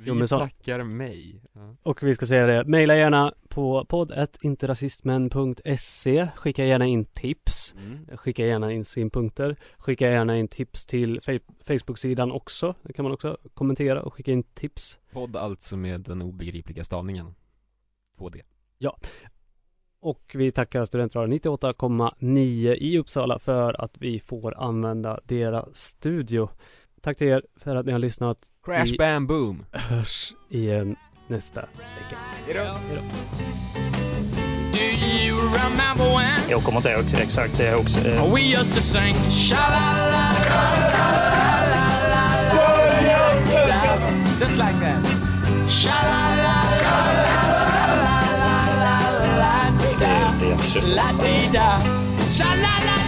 S2: Vi
S1: Jommesson.
S2: tackar mig. Ja.
S1: Och vi ska säga det, mejla gärna på podd.interasismen.se Skicka gärna in tips.
S2: Mm.
S1: Skicka gärna in synpunkter. Skicka gärna in tips till Facebook-sidan också. Det kan man också kommentera och skicka in tips.
S2: Podd alltså med den obegripliga stavningen. 2D
S1: Och vi tackar Studentradion 98,9 i Uppsala för att vi får använda deras studio Tack till er för att ni har lyssnat
S2: Crash bam boom
S1: Hörs igen nästa vecka
S2: Hejdå
S8: Jag kommer inte ihåg exakt det jag också. eh,
S9: We used to sing Just like that.
S7: Det, det är.
S9: La-di-da. Sha-la-la.